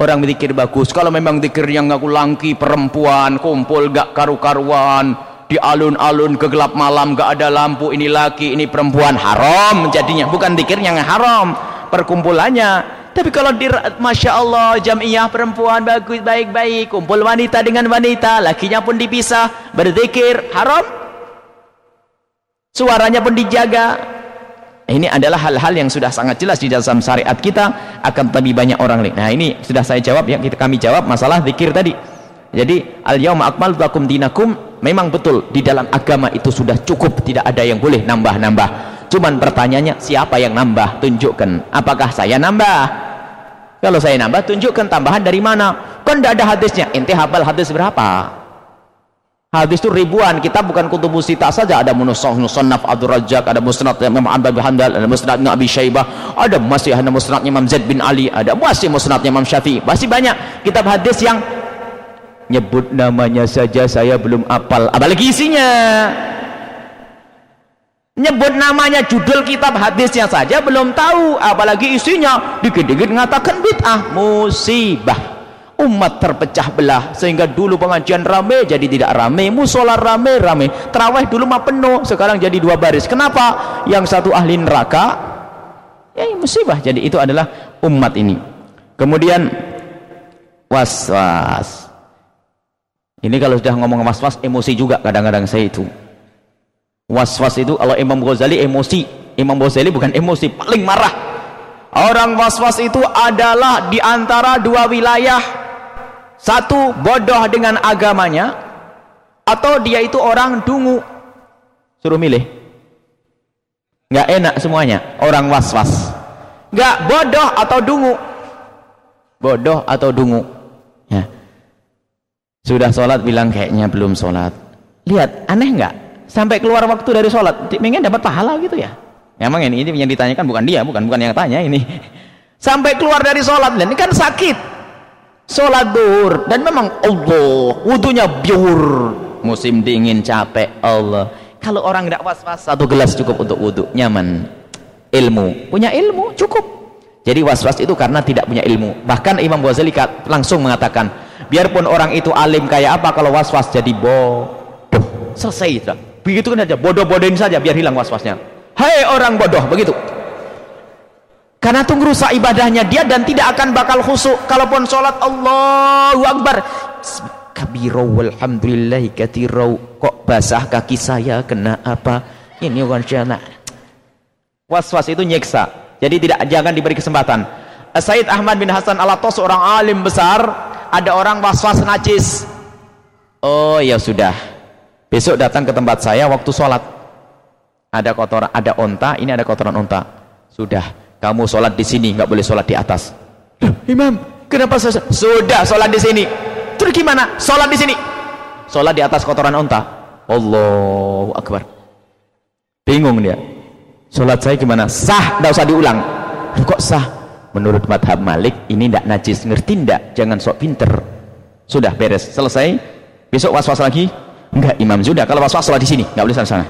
Speaker 1: orang berzikir bagus kalau memang yang ngaku langki perempuan kumpul gak karu-karuan di alun-alun kegelap malam gak ada lampu ini laki ini perempuan haram jadinya bukan dikirnya yang haram perkumpulannya tapi kalau di Masya Allah jamiah perempuan bagus baik-baik Kumpul wanita dengan wanita Lakinya pun dipisah Berzikir haram Suaranya pun dijaga Ini adalah hal-hal yang sudah sangat jelas Di dalam syariat kita Akan lebih banyak orang lain Nah ini sudah saya jawab ya kita Kami jawab masalah zikir tadi Jadi Al-yawma akmal lakum dinakum Memang betul di dalam agama itu sudah cukup Tidak ada yang boleh nambah-nambah cuman pertanyaannya siapa yang nambah tunjukkan apakah saya nambah kalau saya nambah tunjukkan tambahan dari mana kan tidak ada hadisnya inti hafal hadis berapa hadis itu ribuan kita bukan kutubu sita saja ada nusannaf Abdul Rajak ada musnad Imam Ahmad bin Handal ada musnad Abi Syaibah ada masih ada musnadnya Imam Zaid bin Ali ada masih musnadnya Imam Syafi'i masih banyak kitab hadis yang nyebut namanya saja saya belum apal apalagi isinya nyebut namanya judul kitab hadisnya saja belum tahu apalagi isinya dikit-dikit mengatakan bid'ah musibah umat terpecah belah sehingga dulu pengajian rame jadi tidak rame musola rame rame terawih dulu mah penuh sekarang jadi dua baris kenapa yang satu ahli neraka ya, ya musibah jadi itu adalah umat ini kemudian was-was ini kalau sudah ngomong was-was emosi juga kadang-kadang saya itu was-was itu kalau Imam Ghazali emosi Imam Ghazali bukan emosi paling marah orang was-was itu adalah di antara dua wilayah satu bodoh dengan agamanya atau dia itu orang dungu suruh milih nggak enak semuanya orang was-was nggak bodoh atau dungu bodoh atau dungu ya sudah sholat bilang kayaknya belum sholat lihat aneh nggak sampai keluar waktu dari sholat pengen dapat pahala gitu ya emang ini, ini yang ditanyakan bukan dia bukan bukan yang tanya ini (laughs) sampai keluar dari sholat dan ini kan sakit sholat duhur dan memang Allah wudhunya biur musim dingin capek Allah kalau orang tidak was-was satu gelas cukup untuk wudhu nyaman ilmu punya ilmu cukup jadi was-was itu karena tidak punya ilmu bahkan Imam Ghazali langsung mengatakan biarpun orang itu alim kayak apa kalau was-was jadi bodoh selesai itu Begitu kan saja, bodoh-bodohin saja biar hilang was-wasnya. Hai orang bodoh, begitu. Karena itu merusak ibadahnya dia dan tidak akan bakal khusuk. Kalaupun sholat Allahu Akbar. Kabiro walhamdulillahi katirau. Kok basah kaki saya kena apa? Ini wajana Was-was itu nyeksa. Jadi tidak jangan diberi kesempatan. Eh, Said Ahmad bin Hasan Alatos seorang alim besar. Ada orang was-was najis. Oh ya sudah besok datang ke tempat saya waktu sholat ada kotoran ada onta ini ada kotoran onta sudah kamu sholat di sini nggak boleh sholat di atas imam kenapa saya sudah sholat di sini terus gimana sholat di sini sholat di atas kotoran onta Allahu Akbar bingung dia sholat saya gimana sah nggak usah diulang kok sah menurut madhab malik ini tidak najis ngerti tidak jangan sok pinter sudah beres selesai besok was-was lagi enggak imam sudah kalau was-was sholat di sini enggak boleh sana-sana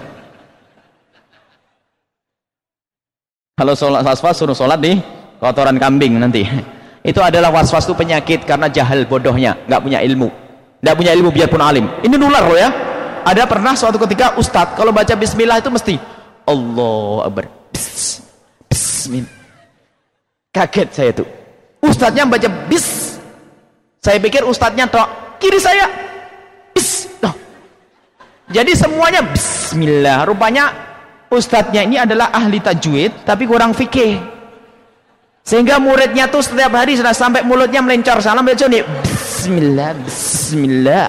Speaker 1: kalau sholat was-was suruh sholat di kotoran kambing nanti (laughs) itu adalah was-was itu penyakit karena jahal bodohnya enggak punya ilmu enggak punya ilmu biarpun alim ini nular loh ya ada pernah suatu ketika ustadz kalau baca bismillah itu mesti Allah Akbar bis bismillah kaget saya tuh ustadznya baca bis saya pikir ustadznya tok kiri saya jadi semuanya bismillah. Rupanya ustadznya ini adalah ahli tajwid tapi kurang fikih. Sehingga muridnya tuh setiap hari sudah sampai mulutnya melencar salam baca nih bismillah bismillah.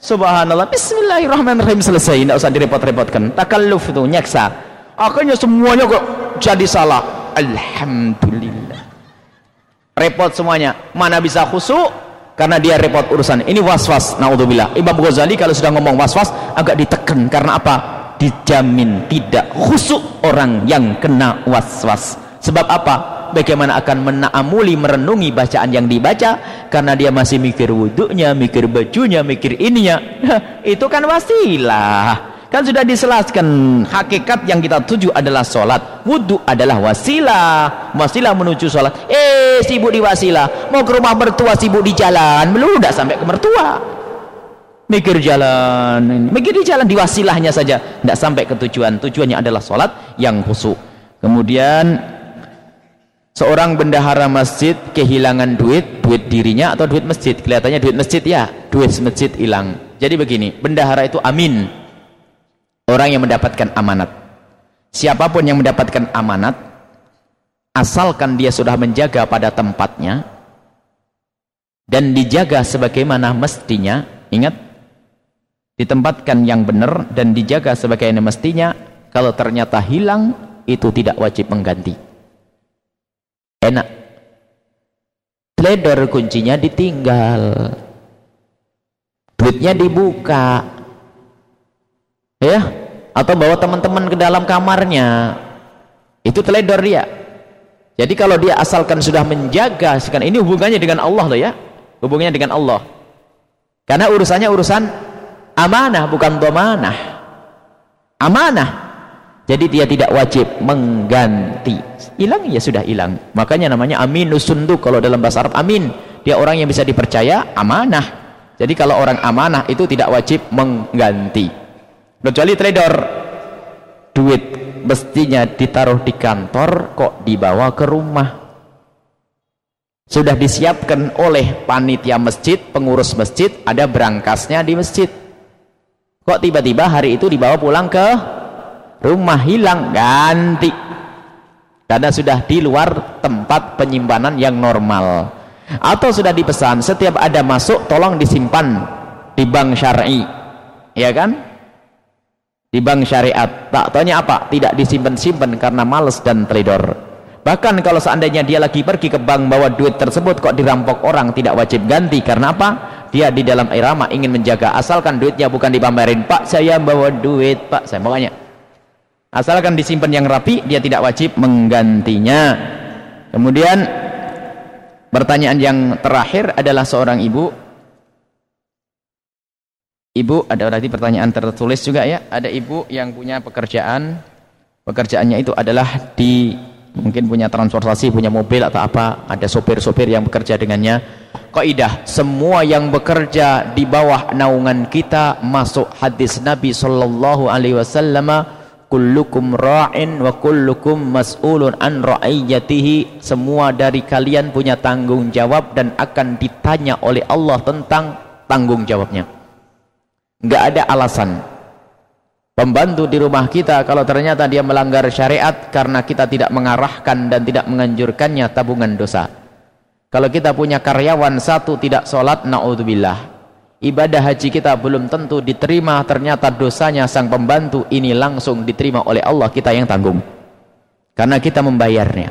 Speaker 1: Subhanallah bismillahirrahmanirrahim selesai tidak usah direpot-repotkan. Takalluf itu nyeksa. Akhirnya semuanya kok jadi salah. Alhamdulillah. Repot semuanya. Mana bisa khusuk? karena dia repot urusan ini was-was naudzubillah Imam Ghazali kalau sudah ngomong was-was agak ditekan karena apa dijamin tidak khusuk orang yang kena was-was sebab apa bagaimana akan menaamuli merenungi bacaan yang dibaca karena dia masih mikir wuduknya mikir bajunya mikir ininya (laughs) itu kan wasilah Kan sudah diselaskan hakikat yang kita tuju adalah sholat. Wudhu adalah wasilah. Wasilah menuju sholat. Eh sibuk di wasilah. Mau ke rumah mertua sibuk di jalan. Belum udah sampai ke mertua. Mikir jalan. Mikir di jalan di wasilahnya saja. Tidak sampai ke tujuan. Tujuannya adalah sholat yang khusyuk. Kemudian seorang bendahara masjid kehilangan duit, duit dirinya atau duit masjid. Kelihatannya duit masjid ya, duit masjid hilang. Jadi begini, bendahara itu amin orang yang mendapatkan amanat siapapun yang mendapatkan amanat asalkan dia sudah menjaga pada tempatnya dan dijaga sebagaimana mestinya ingat ditempatkan yang benar dan dijaga sebagaimana mestinya kalau ternyata hilang itu tidak wajib mengganti enak ledor kuncinya ditinggal duitnya dibuka ya atau bawa teman-teman ke dalam kamarnya itu teledor dia jadi kalau dia asalkan sudah menjaga sekarang ini hubungannya dengan Allah loh ya hubungannya dengan Allah karena urusannya urusan amanah bukan domanah amanah jadi dia tidak wajib mengganti hilang ya sudah hilang makanya namanya aminus sunduk kalau dalam bahasa Arab amin dia orang yang bisa dipercaya amanah jadi kalau orang amanah itu tidak wajib mengganti kecuali trader duit mestinya ditaruh di kantor kok dibawa ke rumah sudah disiapkan oleh panitia masjid pengurus masjid ada berangkasnya di masjid kok tiba-tiba hari itu dibawa pulang ke rumah hilang ganti karena sudah di luar tempat penyimpanan yang normal atau sudah dipesan setiap ada masuk tolong disimpan di bank syar'i ya kan di bank syariat tak tanya apa tidak disimpan-simpan karena males dan teledor bahkan kalau seandainya dia lagi pergi ke bank bawa duit tersebut kok dirampok orang tidak wajib ganti karena apa dia di dalam irama ingin menjaga asalkan duitnya bukan dipamerin pak saya bawa duit pak saya mau tanya asalkan disimpan yang rapi dia tidak wajib menggantinya kemudian pertanyaan yang terakhir adalah seorang ibu Ibu ada tadi pertanyaan tertulis juga ya. Ada ibu yang punya pekerjaan, pekerjaannya itu adalah di mungkin punya transportasi, punya mobil atau apa, ada sopir-sopir yang bekerja dengannya. Kok idah? semua yang bekerja di bawah naungan kita masuk hadis Nabi sallallahu alaihi wasallam, kullukum ra'in wa kullukum mas'ulun an ra'iyatihi. Semua dari kalian punya tanggung jawab dan akan ditanya oleh Allah tentang tanggung jawabnya nggak ada alasan pembantu di rumah kita kalau ternyata dia melanggar syariat karena kita tidak mengarahkan dan tidak menganjurkannya tabungan dosa kalau kita punya karyawan satu tidak sholat na'udzubillah ibadah haji kita belum tentu diterima ternyata dosanya sang pembantu ini langsung diterima oleh Allah kita yang tanggung karena kita membayarnya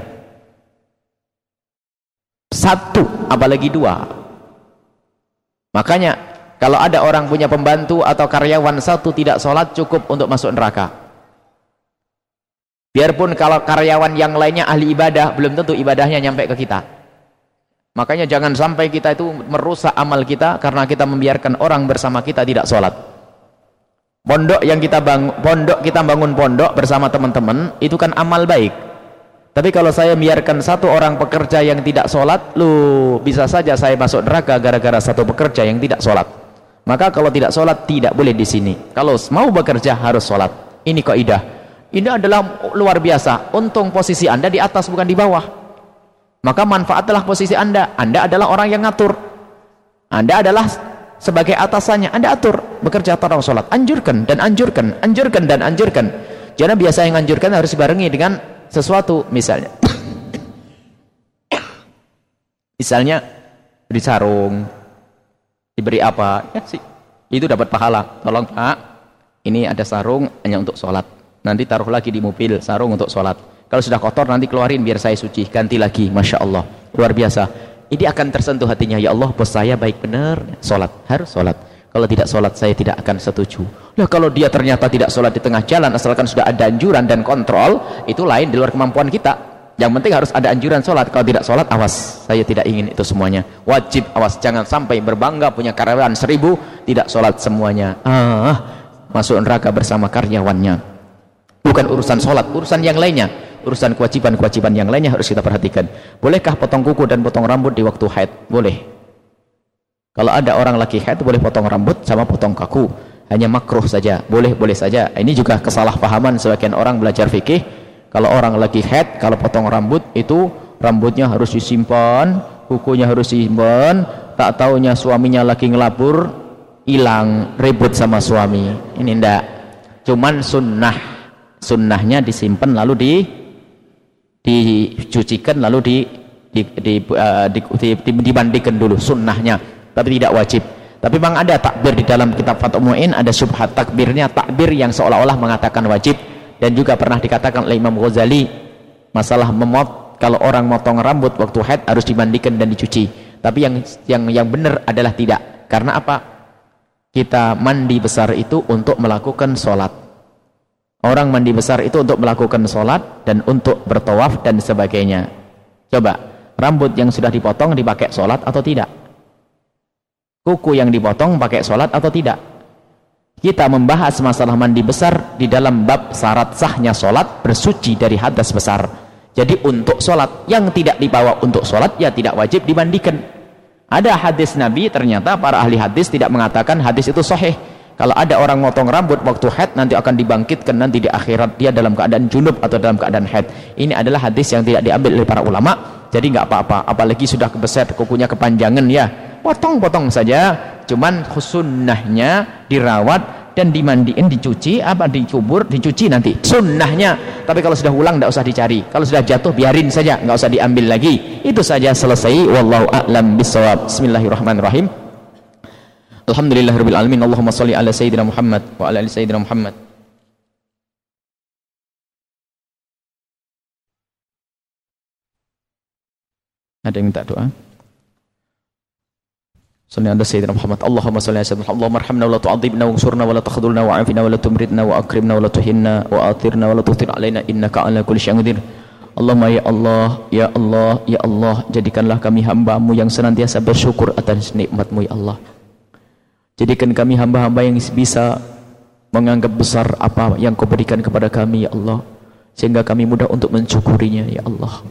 Speaker 1: satu apalagi dua makanya kalau ada orang punya pembantu atau karyawan satu tidak sholat cukup untuk masuk neraka biarpun kalau karyawan yang lainnya ahli ibadah belum tentu ibadahnya nyampe ke kita makanya jangan sampai kita itu merusak amal kita karena kita membiarkan orang bersama kita tidak sholat pondok yang kita bangun pondok kita bangun pondok bersama teman-teman itu kan amal baik tapi kalau saya biarkan satu orang pekerja yang tidak sholat, lu bisa saja saya masuk neraka gara-gara satu pekerja yang tidak sholat. Maka kalau tidak sholat, tidak boleh di sini. Kalau mau bekerja, harus sholat. Ini kaidah. Ini adalah luar biasa. Untung posisi Anda di atas, bukan di bawah. Maka manfaatlah posisi Anda. Anda adalah orang yang ngatur. Anda adalah sebagai atasannya. Anda atur. Bekerja atau sholat. Anjurkan dan anjurkan. Anjurkan dan anjurkan. Jangan biasa yang anjurkan harus dibarengi dengan sesuatu. Misalnya. (coughs) misalnya, di sarung diberi apa ya sih itu dapat pahala tolong pak ini ada sarung hanya untuk sholat nanti taruh lagi di mobil sarung untuk sholat kalau sudah kotor nanti keluarin biar saya suci ganti lagi masya Allah luar biasa ini akan tersentuh hatinya ya Allah bos saya baik benar sholat harus sholat kalau tidak sholat saya tidak akan setuju lah kalau dia ternyata tidak sholat di tengah jalan asalkan sudah ada anjuran dan kontrol itu lain di luar kemampuan kita yang penting harus ada anjuran sholat kalau tidak sholat awas saya tidak ingin itu semuanya wajib awas jangan sampai berbangga punya karyawan seribu tidak sholat semuanya ah masuk neraka bersama karyawannya bukan urusan sholat urusan yang lainnya urusan kewajiban-kewajiban yang lainnya harus kita perhatikan bolehkah potong kuku dan potong rambut di waktu haid? boleh kalau ada orang laki haid boleh potong rambut sama potong kaku hanya makruh saja boleh-boleh saja ini juga kesalahpahaman sebagian orang belajar fikih kalau orang lagi head kalau potong rambut itu rambutnya harus disimpan kukunya harus disimpan tak tahunya suaminya lagi ngelabur hilang ribut sama suami ini ndak cuman sunnah sunnahnya disimpan lalu di dicucikan lalu di di, di, uh, di, di, di dulu sunnahnya tapi tidak wajib tapi memang ada takbir di dalam kitab Fatumu'in ada subhat takbirnya takbir yang seolah-olah mengatakan wajib dan juga pernah dikatakan oleh Imam Ghazali masalah memot kalau orang motong rambut waktu haid harus dimandikan dan dicuci tapi yang yang yang benar adalah tidak karena apa kita mandi besar itu untuk melakukan sholat orang mandi besar itu untuk melakukan sholat dan untuk bertawaf dan sebagainya coba rambut yang sudah dipotong dipakai sholat atau tidak kuku yang dipotong pakai sholat atau tidak kita membahas masalah mandi besar di dalam bab syarat sahnya sholat bersuci dari hadas besar. Jadi untuk sholat, yang tidak dibawa untuk sholat ya tidak wajib dimandikan. Ada hadis Nabi, ternyata para ahli hadis tidak mengatakan hadis itu sahih. Kalau ada orang motong rambut waktu head, nanti akan dibangkitkan nanti di akhirat dia dalam keadaan junub atau dalam keadaan head. Ini adalah hadis yang tidak diambil oleh para ulama. Jadi nggak apa-apa, apalagi sudah kebeset kukunya kepanjangan ya. Potong-potong saja, cuman sunnahnya dirawat dan dimandiin dicuci apa dikubur dicuci nanti sunnahnya tapi kalau sudah ulang tidak usah dicari kalau sudah jatuh biarin saja nggak usah diambil lagi itu saja selesai wallahu a'lam bisawab bismillahirrahmanirrahim alhamdulillahirabbil alamin allahumma shalli ala sayyidina muhammad wa ala ali sayyidina muhammad Ada yang minta doa? Salli ala Sayyidina Muhammad Allahumma salli ala Sayyidina Allahumma arhamna wa la tu'adhibna wa ngsurna wa la takhadulna wa afina wa la tumridna wa akrimna wa la tuhinna wa atirna wa la tuhtir alaina innaka ala kulli syangdir Allahumma ya Allah, ya Allah, ya Allah Jadikanlah kami hambamu yang senantiasa bersyukur atas nikmatmu ya Allah Jadikan kami hamba-hamba yang bisa Menganggap besar apa yang kau berikan kepada kami ya Allah Sehingga kami mudah untuk mensyukurinya ya Allah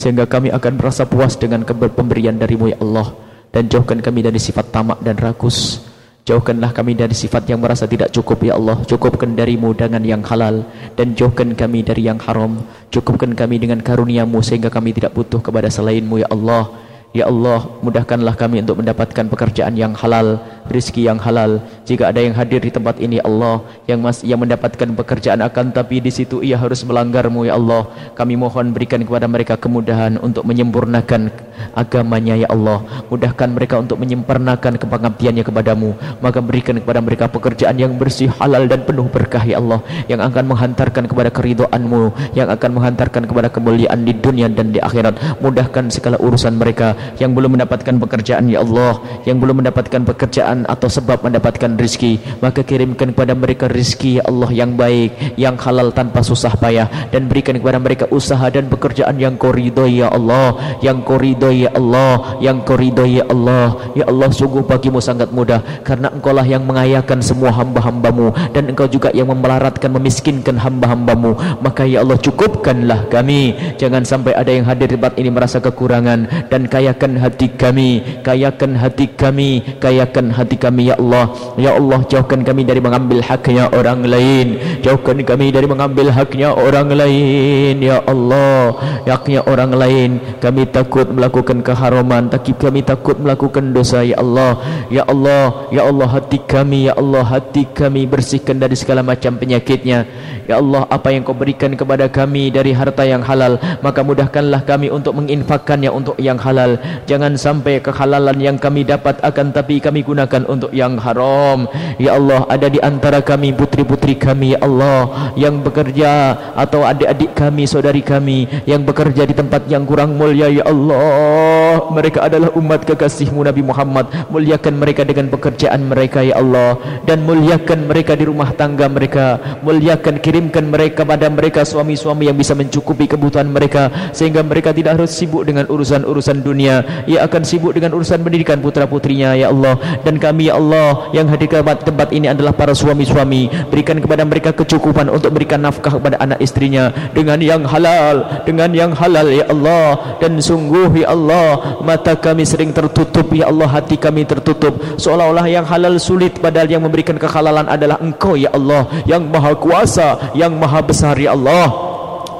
Speaker 1: Sehingga kami akan merasa puas dengan keber- pemberian darimu ya Allah dan jauhkan kami dari sifat tamak dan rakus jauhkanlah kami dari sifat yang merasa tidak cukup ya Allah cukupkan darimu dengan yang halal dan jauhkan kami dari yang haram cukupkan kami dengan karuniamu sehingga kami tidak butuh kepada selainmu ya Allah Ya Allah, mudahkanlah kami untuk mendapatkan pekerjaan yang halal, rizki yang halal. Jika ada yang hadir di tempat ini, Allah, yang mas, yang mendapatkan pekerjaan akan tapi di situ ia harus melanggarmu, ya Allah. Kami mohon berikan kepada mereka kemudahan untuk menyempurnakan agamanya, ya Allah. Mudahkan mereka untuk menyempurnakan kepengabdiannya kepadamu. Maka berikan kepada mereka pekerjaan yang bersih, halal dan penuh berkah, ya Allah. Yang akan menghantarkan kepada keridoanmu, yang akan menghantarkan kepada kemuliaan di dunia dan di akhirat. Mudahkan segala urusan mereka yang belum mendapatkan pekerjaan ya Allah yang belum mendapatkan pekerjaan atau sebab mendapatkan rizki maka kirimkan kepada mereka rizki ya Allah yang baik yang halal tanpa susah payah dan berikan kepada mereka usaha dan pekerjaan yang koridoi ya Allah yang koridoi ya Allah yang koridoi ya Allah ya Allah sungguh bagimu sangat mudah karena engkau lah yang mengayakan semua hamba-hambamu dan engkau juga yang memelaratkan memiskinkan hamba-hambamu maka ya Allah cukupkanlah kami jangan sampai ada yang hadir di tempat ini merasa kekurangan dan kaya kayakan hati kami kayakan hati kami kayakan hati kami ya Allah ya Allah jauhkan kami dari mengambil haknya orang lain jauhkan kami dari mengambil haknya orang lain ya Allah haknya orang lain kami takut melakukan keharaman tapi kami takut melakukan dosa ya Allah ya Allah ya Allah hati kami ya Allah hati kami bersihkan dari segala macam penyakitnya ya Allah apa yang kau berikan kepada kami dari harta yang halal maka mudahkanlah kami untuk menginfakkannya untuk yang halal jangan sampai kehalalan yang kami dapat akan tapi kami gunakan untuk yang haram ya Allah ada di antara kami putri-putri kami ya Allah yang bekerja atau adik-adik kami saudari kami yang bekerja di tempat yang kurang mulia ya Allah mereka adalah umat kekasihmu Nabi Muhammad muliakan mereka dengan pekerjaan mereka ya Allah dan muliakan mereka di rumah tangga mereka muliakan kirimkan mereka kepada mereka suami-suami yang bisa mencukupi kebutuhan mereka sehingga mereka tidak harus sibuk dengan urusan-urusan dunia dunia ia akan sibuk dengan urusan pendidikan putra-putrinya ya Allah dan kami ya Allah yang hadir ke tempat ini adalah para suami-suami berikan kepada mereka kecukupan untuk berikan nafkah kepada anak istrinya dengan yang halal dengan yang halal ya Allah dan sungguh ya Allah mata kami sering tertutup ya Allah hati kami tertutup seolah-olah yang halal sulit padahal yang memberikan kehalalan adalah engkau ya Allah yang maha kuasa yang maha besar ya Allah Allah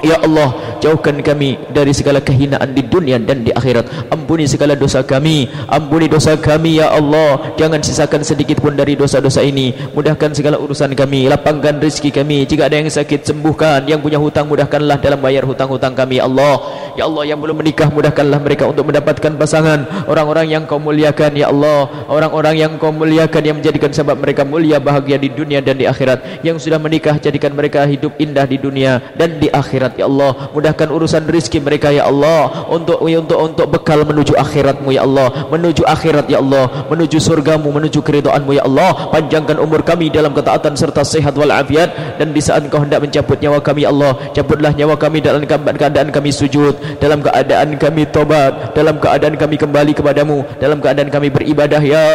Speaker 1: Ya Allah Jauhkan kami dari segala kehinaan di dunia dan di akhirat Ampuni segala dosa kami Ampuni dosa kami Ya Allah Jangan sisakan sedikit pun dari dosa-dosa ini Mudahkan segala urusan kami Lapangkan rezeki kami Jika ada yang sakit sembuhkan Yang punya hutang mudahkanlah dalam bayar hutang-hutang kami Ya Allah Ya Allah yang belum menikah mudahkanlah mereka untuk mendapatkan pasangan Orang-orang yang kau muliakan Ya Allah Orang-orang yang kau muliakan yang menjadikan sebab mereka mulia bahagia di dunia dan di akhirat Yang sudah menikah jadikan mereka hidup indah di dunia dan di akhirat akhirat ya Allah mudahkan urusan rizki mereka ya Allah untuk untuk untuk bekal menuju akhiratmu ya Allah menuju akhirat ya Allah menuju surgamu menuju keridhaanmu ya Allah panjangkan umur kami dalam ketaatan serta sehat walafiat dan di saat kau hendak mencabut nyawa kami ya Allah cabutlah nyawa kami dalam keadaan kami sujud dalam keadaan kami tobat dalam keadaan kami kembali kepadamu dalam keadaan kami beribadah ya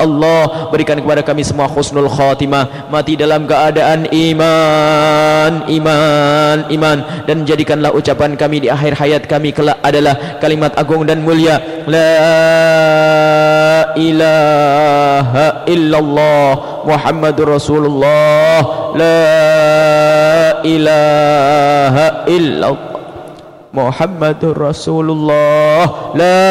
Speaker 1: Allah berikan kepada kami semua khusnul khatimah mati dalam keadaan iman iman amal iman dan jadikanlah ucapan kami di akhir hayat kami kelak adalah kalimat agung dan mulia la ilaha illallah muhammadur rasulullah la ilaha illallah muhammadur rasulullah la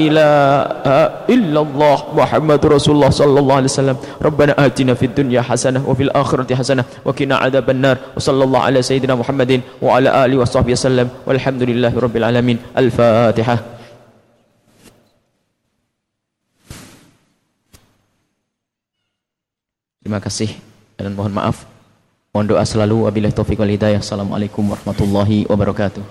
Speaker 1: ilaha illallah Muhammadur Rasulullah sallallahu alaihi wasallam Rabbana atina fid dunya hasanah wa fil akhirati hasanah wa qina adzaban nar wa sallallahu ala sayyidina Muhammadin wa ala alihi wa sahbihi wasallam walhamdulillahi alamin al-fatihah Terima kasih dan mohon maaf. Mohon doa selalu wabillahi wal hidayah. Assalamualaikum
Speaker 2: warahmatullahi wabarakatuh.